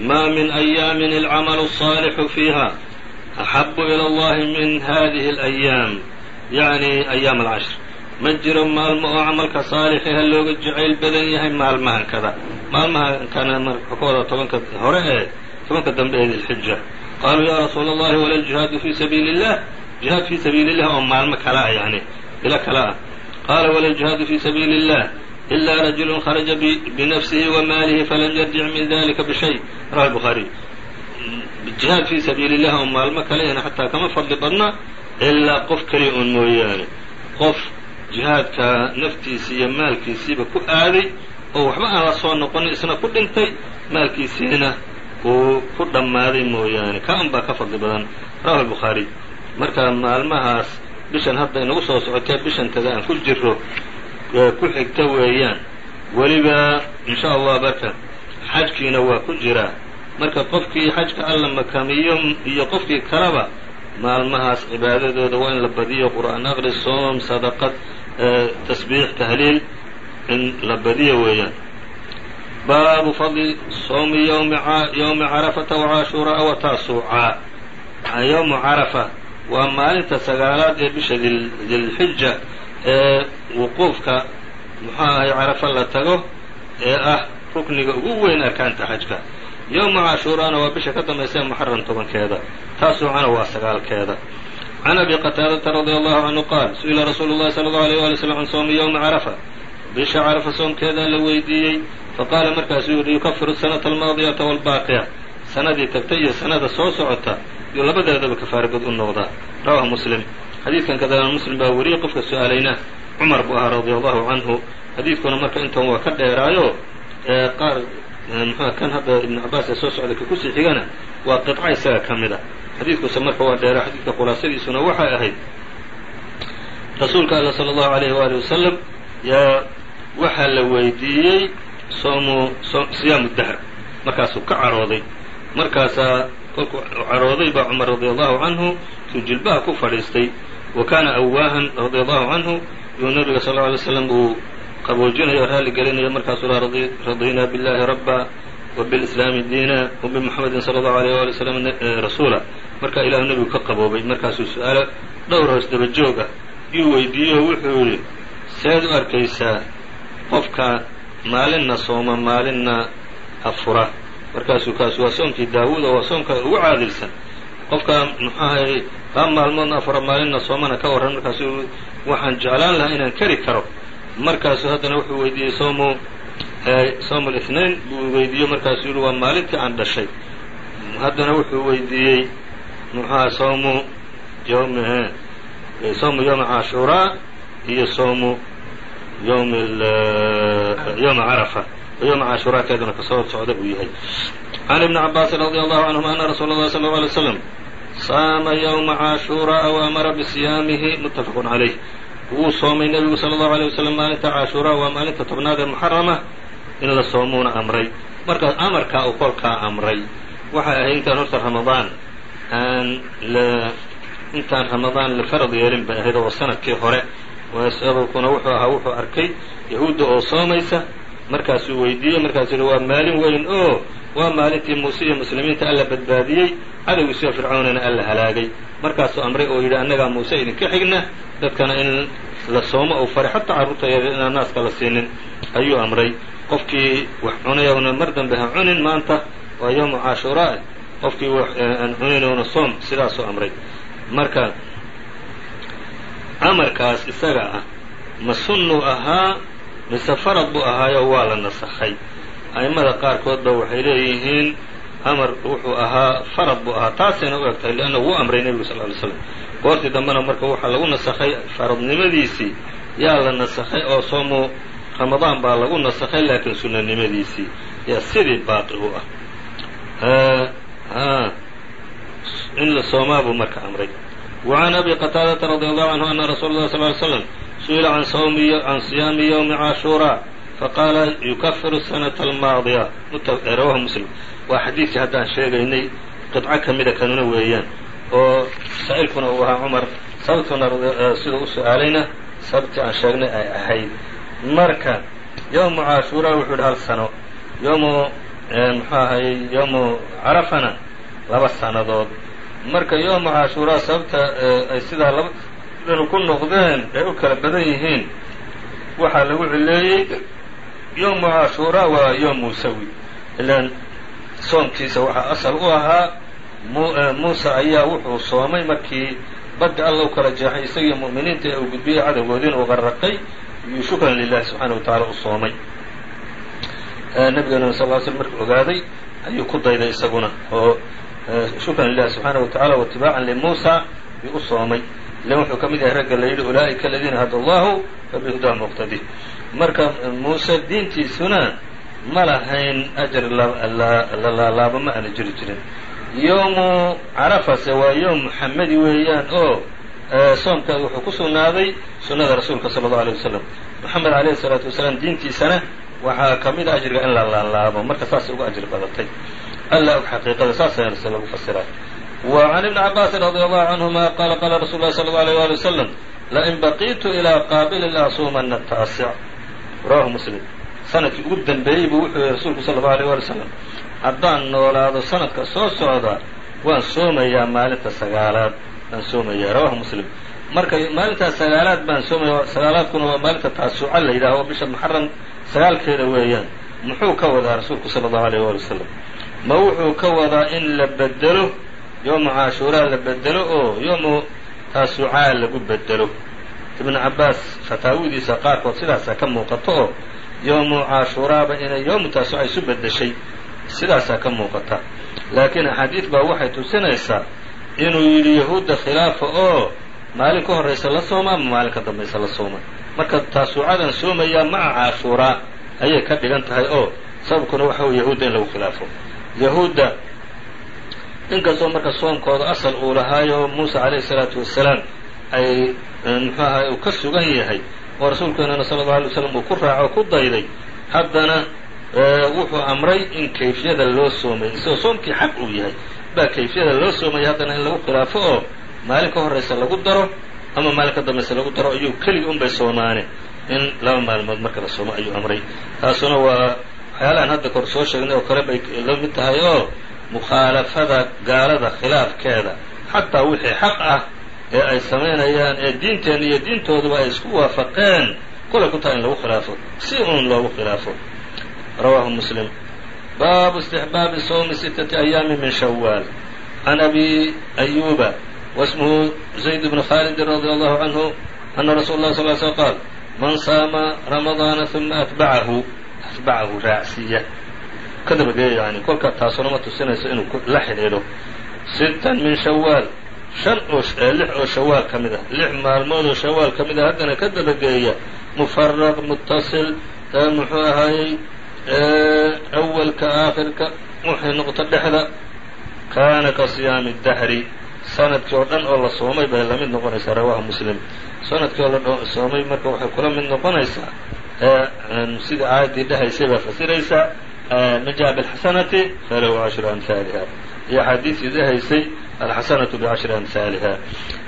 ma min أyاam الcmل الصاalح فيha أxab ilى اllahi min hadihi الأyاam yaعni أyaam الcashr ma jiro maalmo oo camalka saalixaha looga jacayl badan yahay maalmahan kada maalmahan kana marka ka wada tobanka hore ee tobanka dambe ee dilxija qaaluu ya rasuula اllahi wala ljihaadu fi sabiili الlah jihaad fi sabiili الlah oo maalmo kala ah yani bilo kala ah qaala wala ljihaadu fi sabiili الlah إla rajulu kharaja binafsihi وmaalihi falam yarjic min dalika bishay rawa bukhaariy jihaad fii sabiili الlah oo maalmo kalehna xataa kama fadli badna ilaa qof keliya un mooyaane qof jihaadka naftiisi iyo maalkiisiiba ku aaday oo waxba aan la soo noqonin isna ku dhintay maalkiisiina uu ku dhammaaday mooyaane ka un baa ka fadli badan rawahu الbukhaariy marka maalmahaas bishan hadda inagu soo socotee bishantada aan ku jiro ku xigta weeyaan. Weliba in sha allah marka xajkiina waa ku jiraa marka qofkii xajka alla makamiyo iyo qofkii kaleba maalmahaas cibaadadooda waa in la badiyo qur'aan aqri soom sadaqad tasbiix tahliil in la badiyo weeyaan. Baabu fadli soomi ywmi carafata وcaashuuraa wa taasuucaa ywmu carafa waa maalinta sagaalaad ee bisha dilxija ee wuquufka muxuu ahay carafa la tago ee ah rukniga ugu weyn arkaanta xajka. Yowma cashuuraana waa bisha ka dambaysa muxaram tobankeeda taasuucana waa sagaalkeeda. Can abi qataadata radi allahu canhu qaal su'ila rasuulu llahi sala allahu alيyh wali slam can soomi yowmi carafa. Bisha carafa soomkeedaa la weydiiyey faqaala markaasuu yihi yukafiru sanata almaadiyata walbaaqiya sanadii tagtay iyo sanada soo socota yuu labadeedaba kafaaragod u noqdaa rawahu muslim. Xadiidkan kadalana muslim baa wariyey qofka su'aalayna cumar buu ahaa radia allahu canhu xadiidkuna marka intan waa ka dheeraayo ee qaar mxua kan hadda ibnu cabaas ee soo socda ka ku sii xigana waa qidca isaga ka mid a. Xadiidkuse marka waa dheera xadiidka khulaasadiisuna waxay ahayd rasuulka alla sala allahu alayh waali wasalam yaa waxaa la weydiiyey soomu siyaamu dahr. Markaasuu ka carooday markaasaa kolkuu carooday baa cumar radia allahu canhu intuu jilbaha ku fadhiistay. Wa kaana awaahan radia allahu canhu yuu nabiga sal alay slam uu qaboojinayo raalli gelinaya markaasuu laa radiinaa billahi rabba wa bilislaami diina wa bimuxamedin sala allahu alayh waali slam eh, rasuula. Markaa ilahu nebigu ka qaboobay markaasuu su'aalo dhowr hoos daba joog ah yuu weydiiyeyo wuxuu yidhi seed u arkaysaa qofka maalinna sooma maalinna afura markaasuu kaas waa soomkii daawuud oo waa soomka ugu caadilsan. Qofka muxuahay laba maalmoodna afar maalinna soomana ka waran markaas waxaan jeclaan lahaa inaan kari karo. Markaasuu haddana wuxuu weydiiyey somu somu lithnain buu weydiiyo markaasuu yihi waa maalintii aan dhashay. Haddana wuxuu weydiiyey muxuaha somu yowm somu yowmi cashuuraa iyo somu yowm yowma carafa oo yowma cashuuraa keeduna kasoo socda buu yahay can ibni cabaasin radي allahu canهuma ana rasuula اllahi slى اله alيه slam saama yowma cashuuraa w amara bisiyaamihi mutafaq عalayh wuu soomay nebigu salى اllahu alيه waslm maalinta cashuuraa waa maalinta tobnaad ee muxarama in la soomuuna amray markaas amarkaa uu kolkaa amray waxay ahayd intaan horta ramadaan aan la intaan ramadaan la farad yeelin bay ahayd oo sanadkii hore sababkuna wuxuu ahaa wuxuu arkay yahuudda oo soomaysa markaasuu weydiiyey markaasuu yihi waa maalin weyn oo waa maalintii muuse iyo muslimiinta alla badbaadiyey cadowgiisiyo fircawnana alla halaagay. Markaasuu amray oo yidhi annagaa muuse idinka xigna dadkana in la soomo ou faray xataa carruurta yar inaan naaska la siinin ayuu amray. Qofkii wax cunayowna mar dambe ha cunin maanta waa yowmu cashuuraa qofkii aan cuninowna soom sidaasuu amray. Marka amarkaas isaga ah ma sunnuu ahaa mise farad buu ahaayo waa la nasakhay. A'immada qaarkoodba waxay leeyihiin amar wuxuu ahaa farad buu ahaa. Taasayna u eg tahay leanna wuu amray nebigu sal ly slam goortii dambena marka waxaa lagu nasakhay faradnimadiisii yaa la nasakhay oo soomu ramadaan baa lagu nasakhay laakiin sunanimadiisii yaa sidii baaqi u ah in la soomaa buu marka amray وعn أbي qتاadةa رضي الله عنه أن رsuل الlه صل ل سلم سئل عن صيام يوم عاشhوراء faqاla يكفر السنة الماaضية rwاه mسلم waa xadiidkii haddaan sheegaynay qطco ka mida kanuna weeyaan oo saa'ilkuna uu ahaa cmar sababtuna siduu u su-aalayna sababtii aan sheegnay ay ahayd marka yوم عاشhوراء wuxuu yidhi hal sano yوmu mxuu ahay yوmu carafana laba sanadood marka yowma cashuuraa sababta ay sidaa labadanu ku noqdeen ay u kala badan yihiin waxaa lagu cileeyey yowmu cashuuraa waa yoom muusawi. Ilaan soomkiisa waxaa asal u ahaa muuse ayaa wuxuu soomay markii badda alla u kala jeexay isagiyo mu'miniinta ee uu gudbiyey cadowgoodiina uu qarraqay iyuu shukran lilahi subxaana wa tacaala u soomay. Nabigeena sal ll slam markuu ogaaday ayuu ku dayday isaguna oo shukran lilahi subxaanaه wa tacala waitibaacan limuusa yuu u soomay ilan wuxuu ka mid yahay ragga la yidhi ulaa'ika aladiina hada allahu fabihudaa muqtadi marka muuse diintiisuna ma lahayn ajar la laalaabo ma aana jiri jirin yowmu carafase waa yowm muxamedi weeyaan oo soomkeeda wuxuu ku sugnaaday sunnada rasuulka sala allau alay wasalam moxamed alayhi الsalaatu wasalaam diintiisana waxaa ka mid a ajriga in la laalaabo marka saasay uga ajri badatay alla og xaqiiqada saasayana se lagu fasiraa wa can ibni cabaasin radi allahu canهuma qaala qaala rasul lahi sala اllau alيyh wali wasalam lain baqiitu ilaa qaabili laasuumana taasic rawahu muslim sanadkii ugu dembeeyey buu wuxuu yihi rasuulku sala allau alيyh wali wasalam haddaan noolaado sanadka soo socda waan soomayaa maalinta sagaalaad baan soomayaa rawahu muslim marka maalintaas sagaalaad baan soomaya sagaalaadkuna waa maalinta taasuca la yidhaha oo bisha muxaram sagaalkeeda weeyaan muxuu ka wadaa rasuulku sala allahu alيyh wali wasalam ma wuxuu ka wadaa in la bedelo yowmu cashuuraa la bedelo oo yowmu taasucaa lagu bedelo. Ibnu cabaas fataawidiisa qaarkood sidaasaa ka muuqato oo yowmu cashuuraaba inay yowmu taasuca isu bedeshay sidaasaa ka muuqata. Laakiin axaadiid baa waxay tusinaysaa inuu yidhi yahuudda khilaafa oo maalin ka horraysa la sooma ama maalin ka dambaysa la sooma. Marka taasuucadan soomayaa maca cashuuraa ayay ka dhigan tahay oo sababkuna waxa weye yahuudda in lagu khilaafo yahuudda. Inkastoo marka soomkooda asal uu lahaayo muuse calayhi salaatu wasalaam ay muxuu ahay uu ka sugan yahay oo rasuulkeenana sala allau alay waslam uu ku raaco ku dayday. Haddana wuxuu amray in kayfiyada loo soomay. Isagoo soomkii xaq uu yahay. Baa kayfiyada loo soomaya haddana in lagu khilaafo oo maalin ka horraysa lagu daro ama maalin ka dambaysa lagu daro ayuu keligii unbay soomaane. In laba maalmood marka la soomo ayuu amray. Taasuna waa waxyaalahan hadda kor soo sheegnay oo kale bay la mid tahay oo mukhaalafada gaalada khilaafkeeda xataa wixii xaq ah ee ay samaynayaan ee diinteena iyo diintooduba ay isku waafaqeen kulay ku tahay in lagu khilaafo si uun loogu khilaafo. Rawaahu muslim. Baabu istixbaabi sawmi sittati ayaami min shawaal can abi ayuba wasmuhu zayd bni khaalidin radia allahu canhu ana rasuula lah sal sl qaal man saama ramadaana uma atbacahu atbacahu ka dabageeya yani kolka taasuna ma tusinayso inuu la xidhiidho. Sittan min shawaal shan oo lix oo shawaal ka mid ah lix maalmood oo shawaal ka mid ah haddana ka dabageeya mufaraq mutasil muxuu ahaayey awalka aakhirka waxay noqoto dhexda kaana ka siyaami dahri. Sanadkii oo dhan oo la soomay bay la mid noqonaysaa rawaahu muslim. Sanadkii oo la soomay marka waxay kula mid noqonaysaa sidai aayaddii dhahaysay baa fasiraysaa man jaءa bاlxasanati falahu cashru amhaaliha iyo axaadiistii dhahaysay alxasanatu bicashri amhaaliha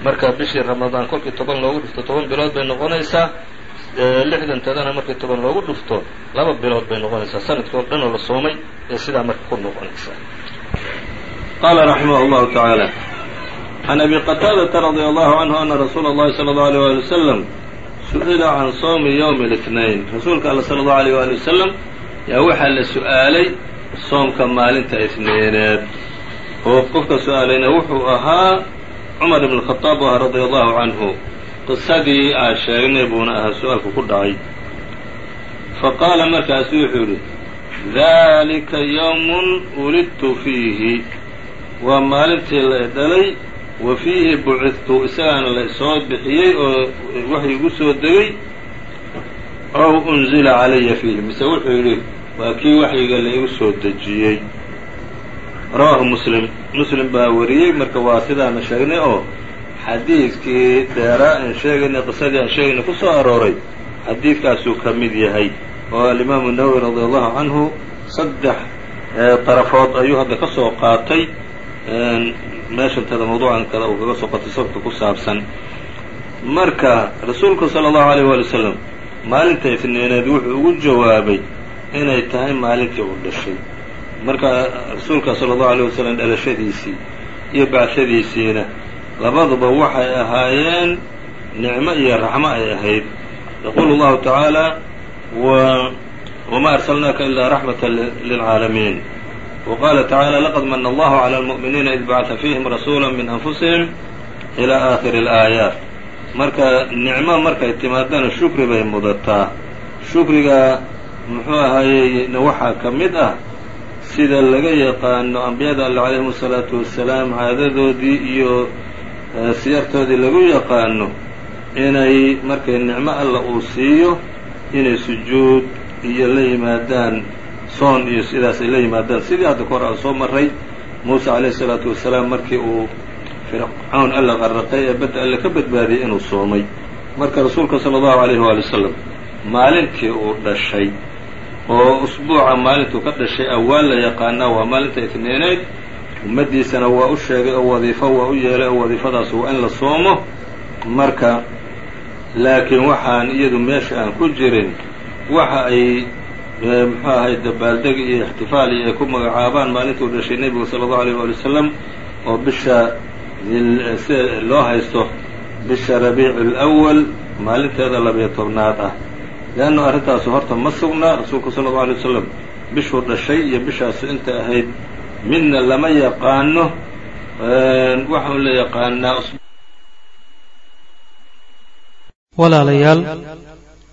marka bishii ramadaan kolkii toban loogu dhufto toban bilood bay noqonaysaa lixdantadana markii toban loogu dhufto laba bilood bay noqonaysaa sanadkii oo dhan oo la soomay ee sidaa marka ku noqonaysaa qala raximah اllahu taعaalى can abi qataadata radي allahu canhu ana rasuula اllahi salى اllahu alيyه wali wasalam su'ila can soomi yowmi اlitnain rasuulka alla sala allahu alayh waali wasalam yaa waxaa la su'aalay soomka maalinta isniineed. Oo qofka su'aalayna wuxuu ahaa cumar ibn khadaab u ahaa radia allahu canhu qisadii aa sheegnay buuna ahaa su'aalku ku dhacay. Faqaala markaasu wuxuu yihi dalika yowmun ulidtu fiihi. Waa maalintii la dhalay wa fiihi bucidtu isagaana la soo bixiyey oo waxay igu soo degay ow unzila calaya fiihi. Mise wuxuu yidhi waa kii waxyiga la igu soo dejiyey. Rawaahu muslim. Muslim baa wariyey marka waa sidaana sheegnay oo xadiidkii dheeraa aan sheegaynay qisadii aan sheegaynay ku soo arooray xadiidkaasuu ka mid yahay. Oo alimaamu nawowi radia allahu canhu saddex darafood ayuu hadda ka soo qaatay meeshantada mawduucan kada uu kaga soo qaatay sababka ku saabsan. Marka rasuulku sala allahu alayh waali wasalam maalinta isniineed wuxuu ugu jawaabay inay tahay maalintii uu dhashay. Marka rasuulka sala allahu alayh wasalam dhalashadiisii iyo bacshadiisiina labaduba waxay ahaayeen nicmo iyo raxmo ay ahayd. Yaquulu allahu tacaala wma arsalnaaka ilaa raxmata lilcaalamiin wa qaala tacaala laqad mana allahu cala almu'miniina id bacata fiihim rasuula min anfusihim ilaa aakhiri alaayaat marka nicmo markay timaadana shukri bay mudataa shukriga muxuu ahaayey waxaa ka mid ah sida laga yaqaano ambiyada alle calayhim asalaatu wassalaam caadadoodii iyo siyartoodii lagu yaqaano inay markay nicmo alla uu siiyo inay sujuud iyo la yimaadaan soon iyo sidaas ay la yimaadaan. Sidii hadda ka hor aan soo maray muuse calayhi salaatu wasalaam markii uu fircawn alla qarraqay ee badda alle ka badbaadiyey inuu soomay. Marka rasuulka sala allahu alayhi waali wasalam maalintii uu dhashay oo usbuuca maalintuu ka dhashay awaal la yaqaanaa waa maalinta itniineyd ummaddiisana waa u sheegay oo wadiifo waa u yeelay oo wadiifadaas waa in la soomo. Marka laakiin waxaan iyadu meesha aan ku jirin waxa ay muxuu ahay dabaaldegi iyo ixtifaal iyo ay ku magacaabaan maalintuu dhashay nebigu sala allahu alayh waali wasalam oo bisha sida loo haysto bisha rabiicu lwal maalinteeda labiyo tobnaad ah. Leannu arrintaasu horta ma sugnaa rasuulku sala allau alay wasalam bishuu dhashay iyo bishaasu inta ahayd midna lama yaqaano waxau la yaqaanaa walaalayaal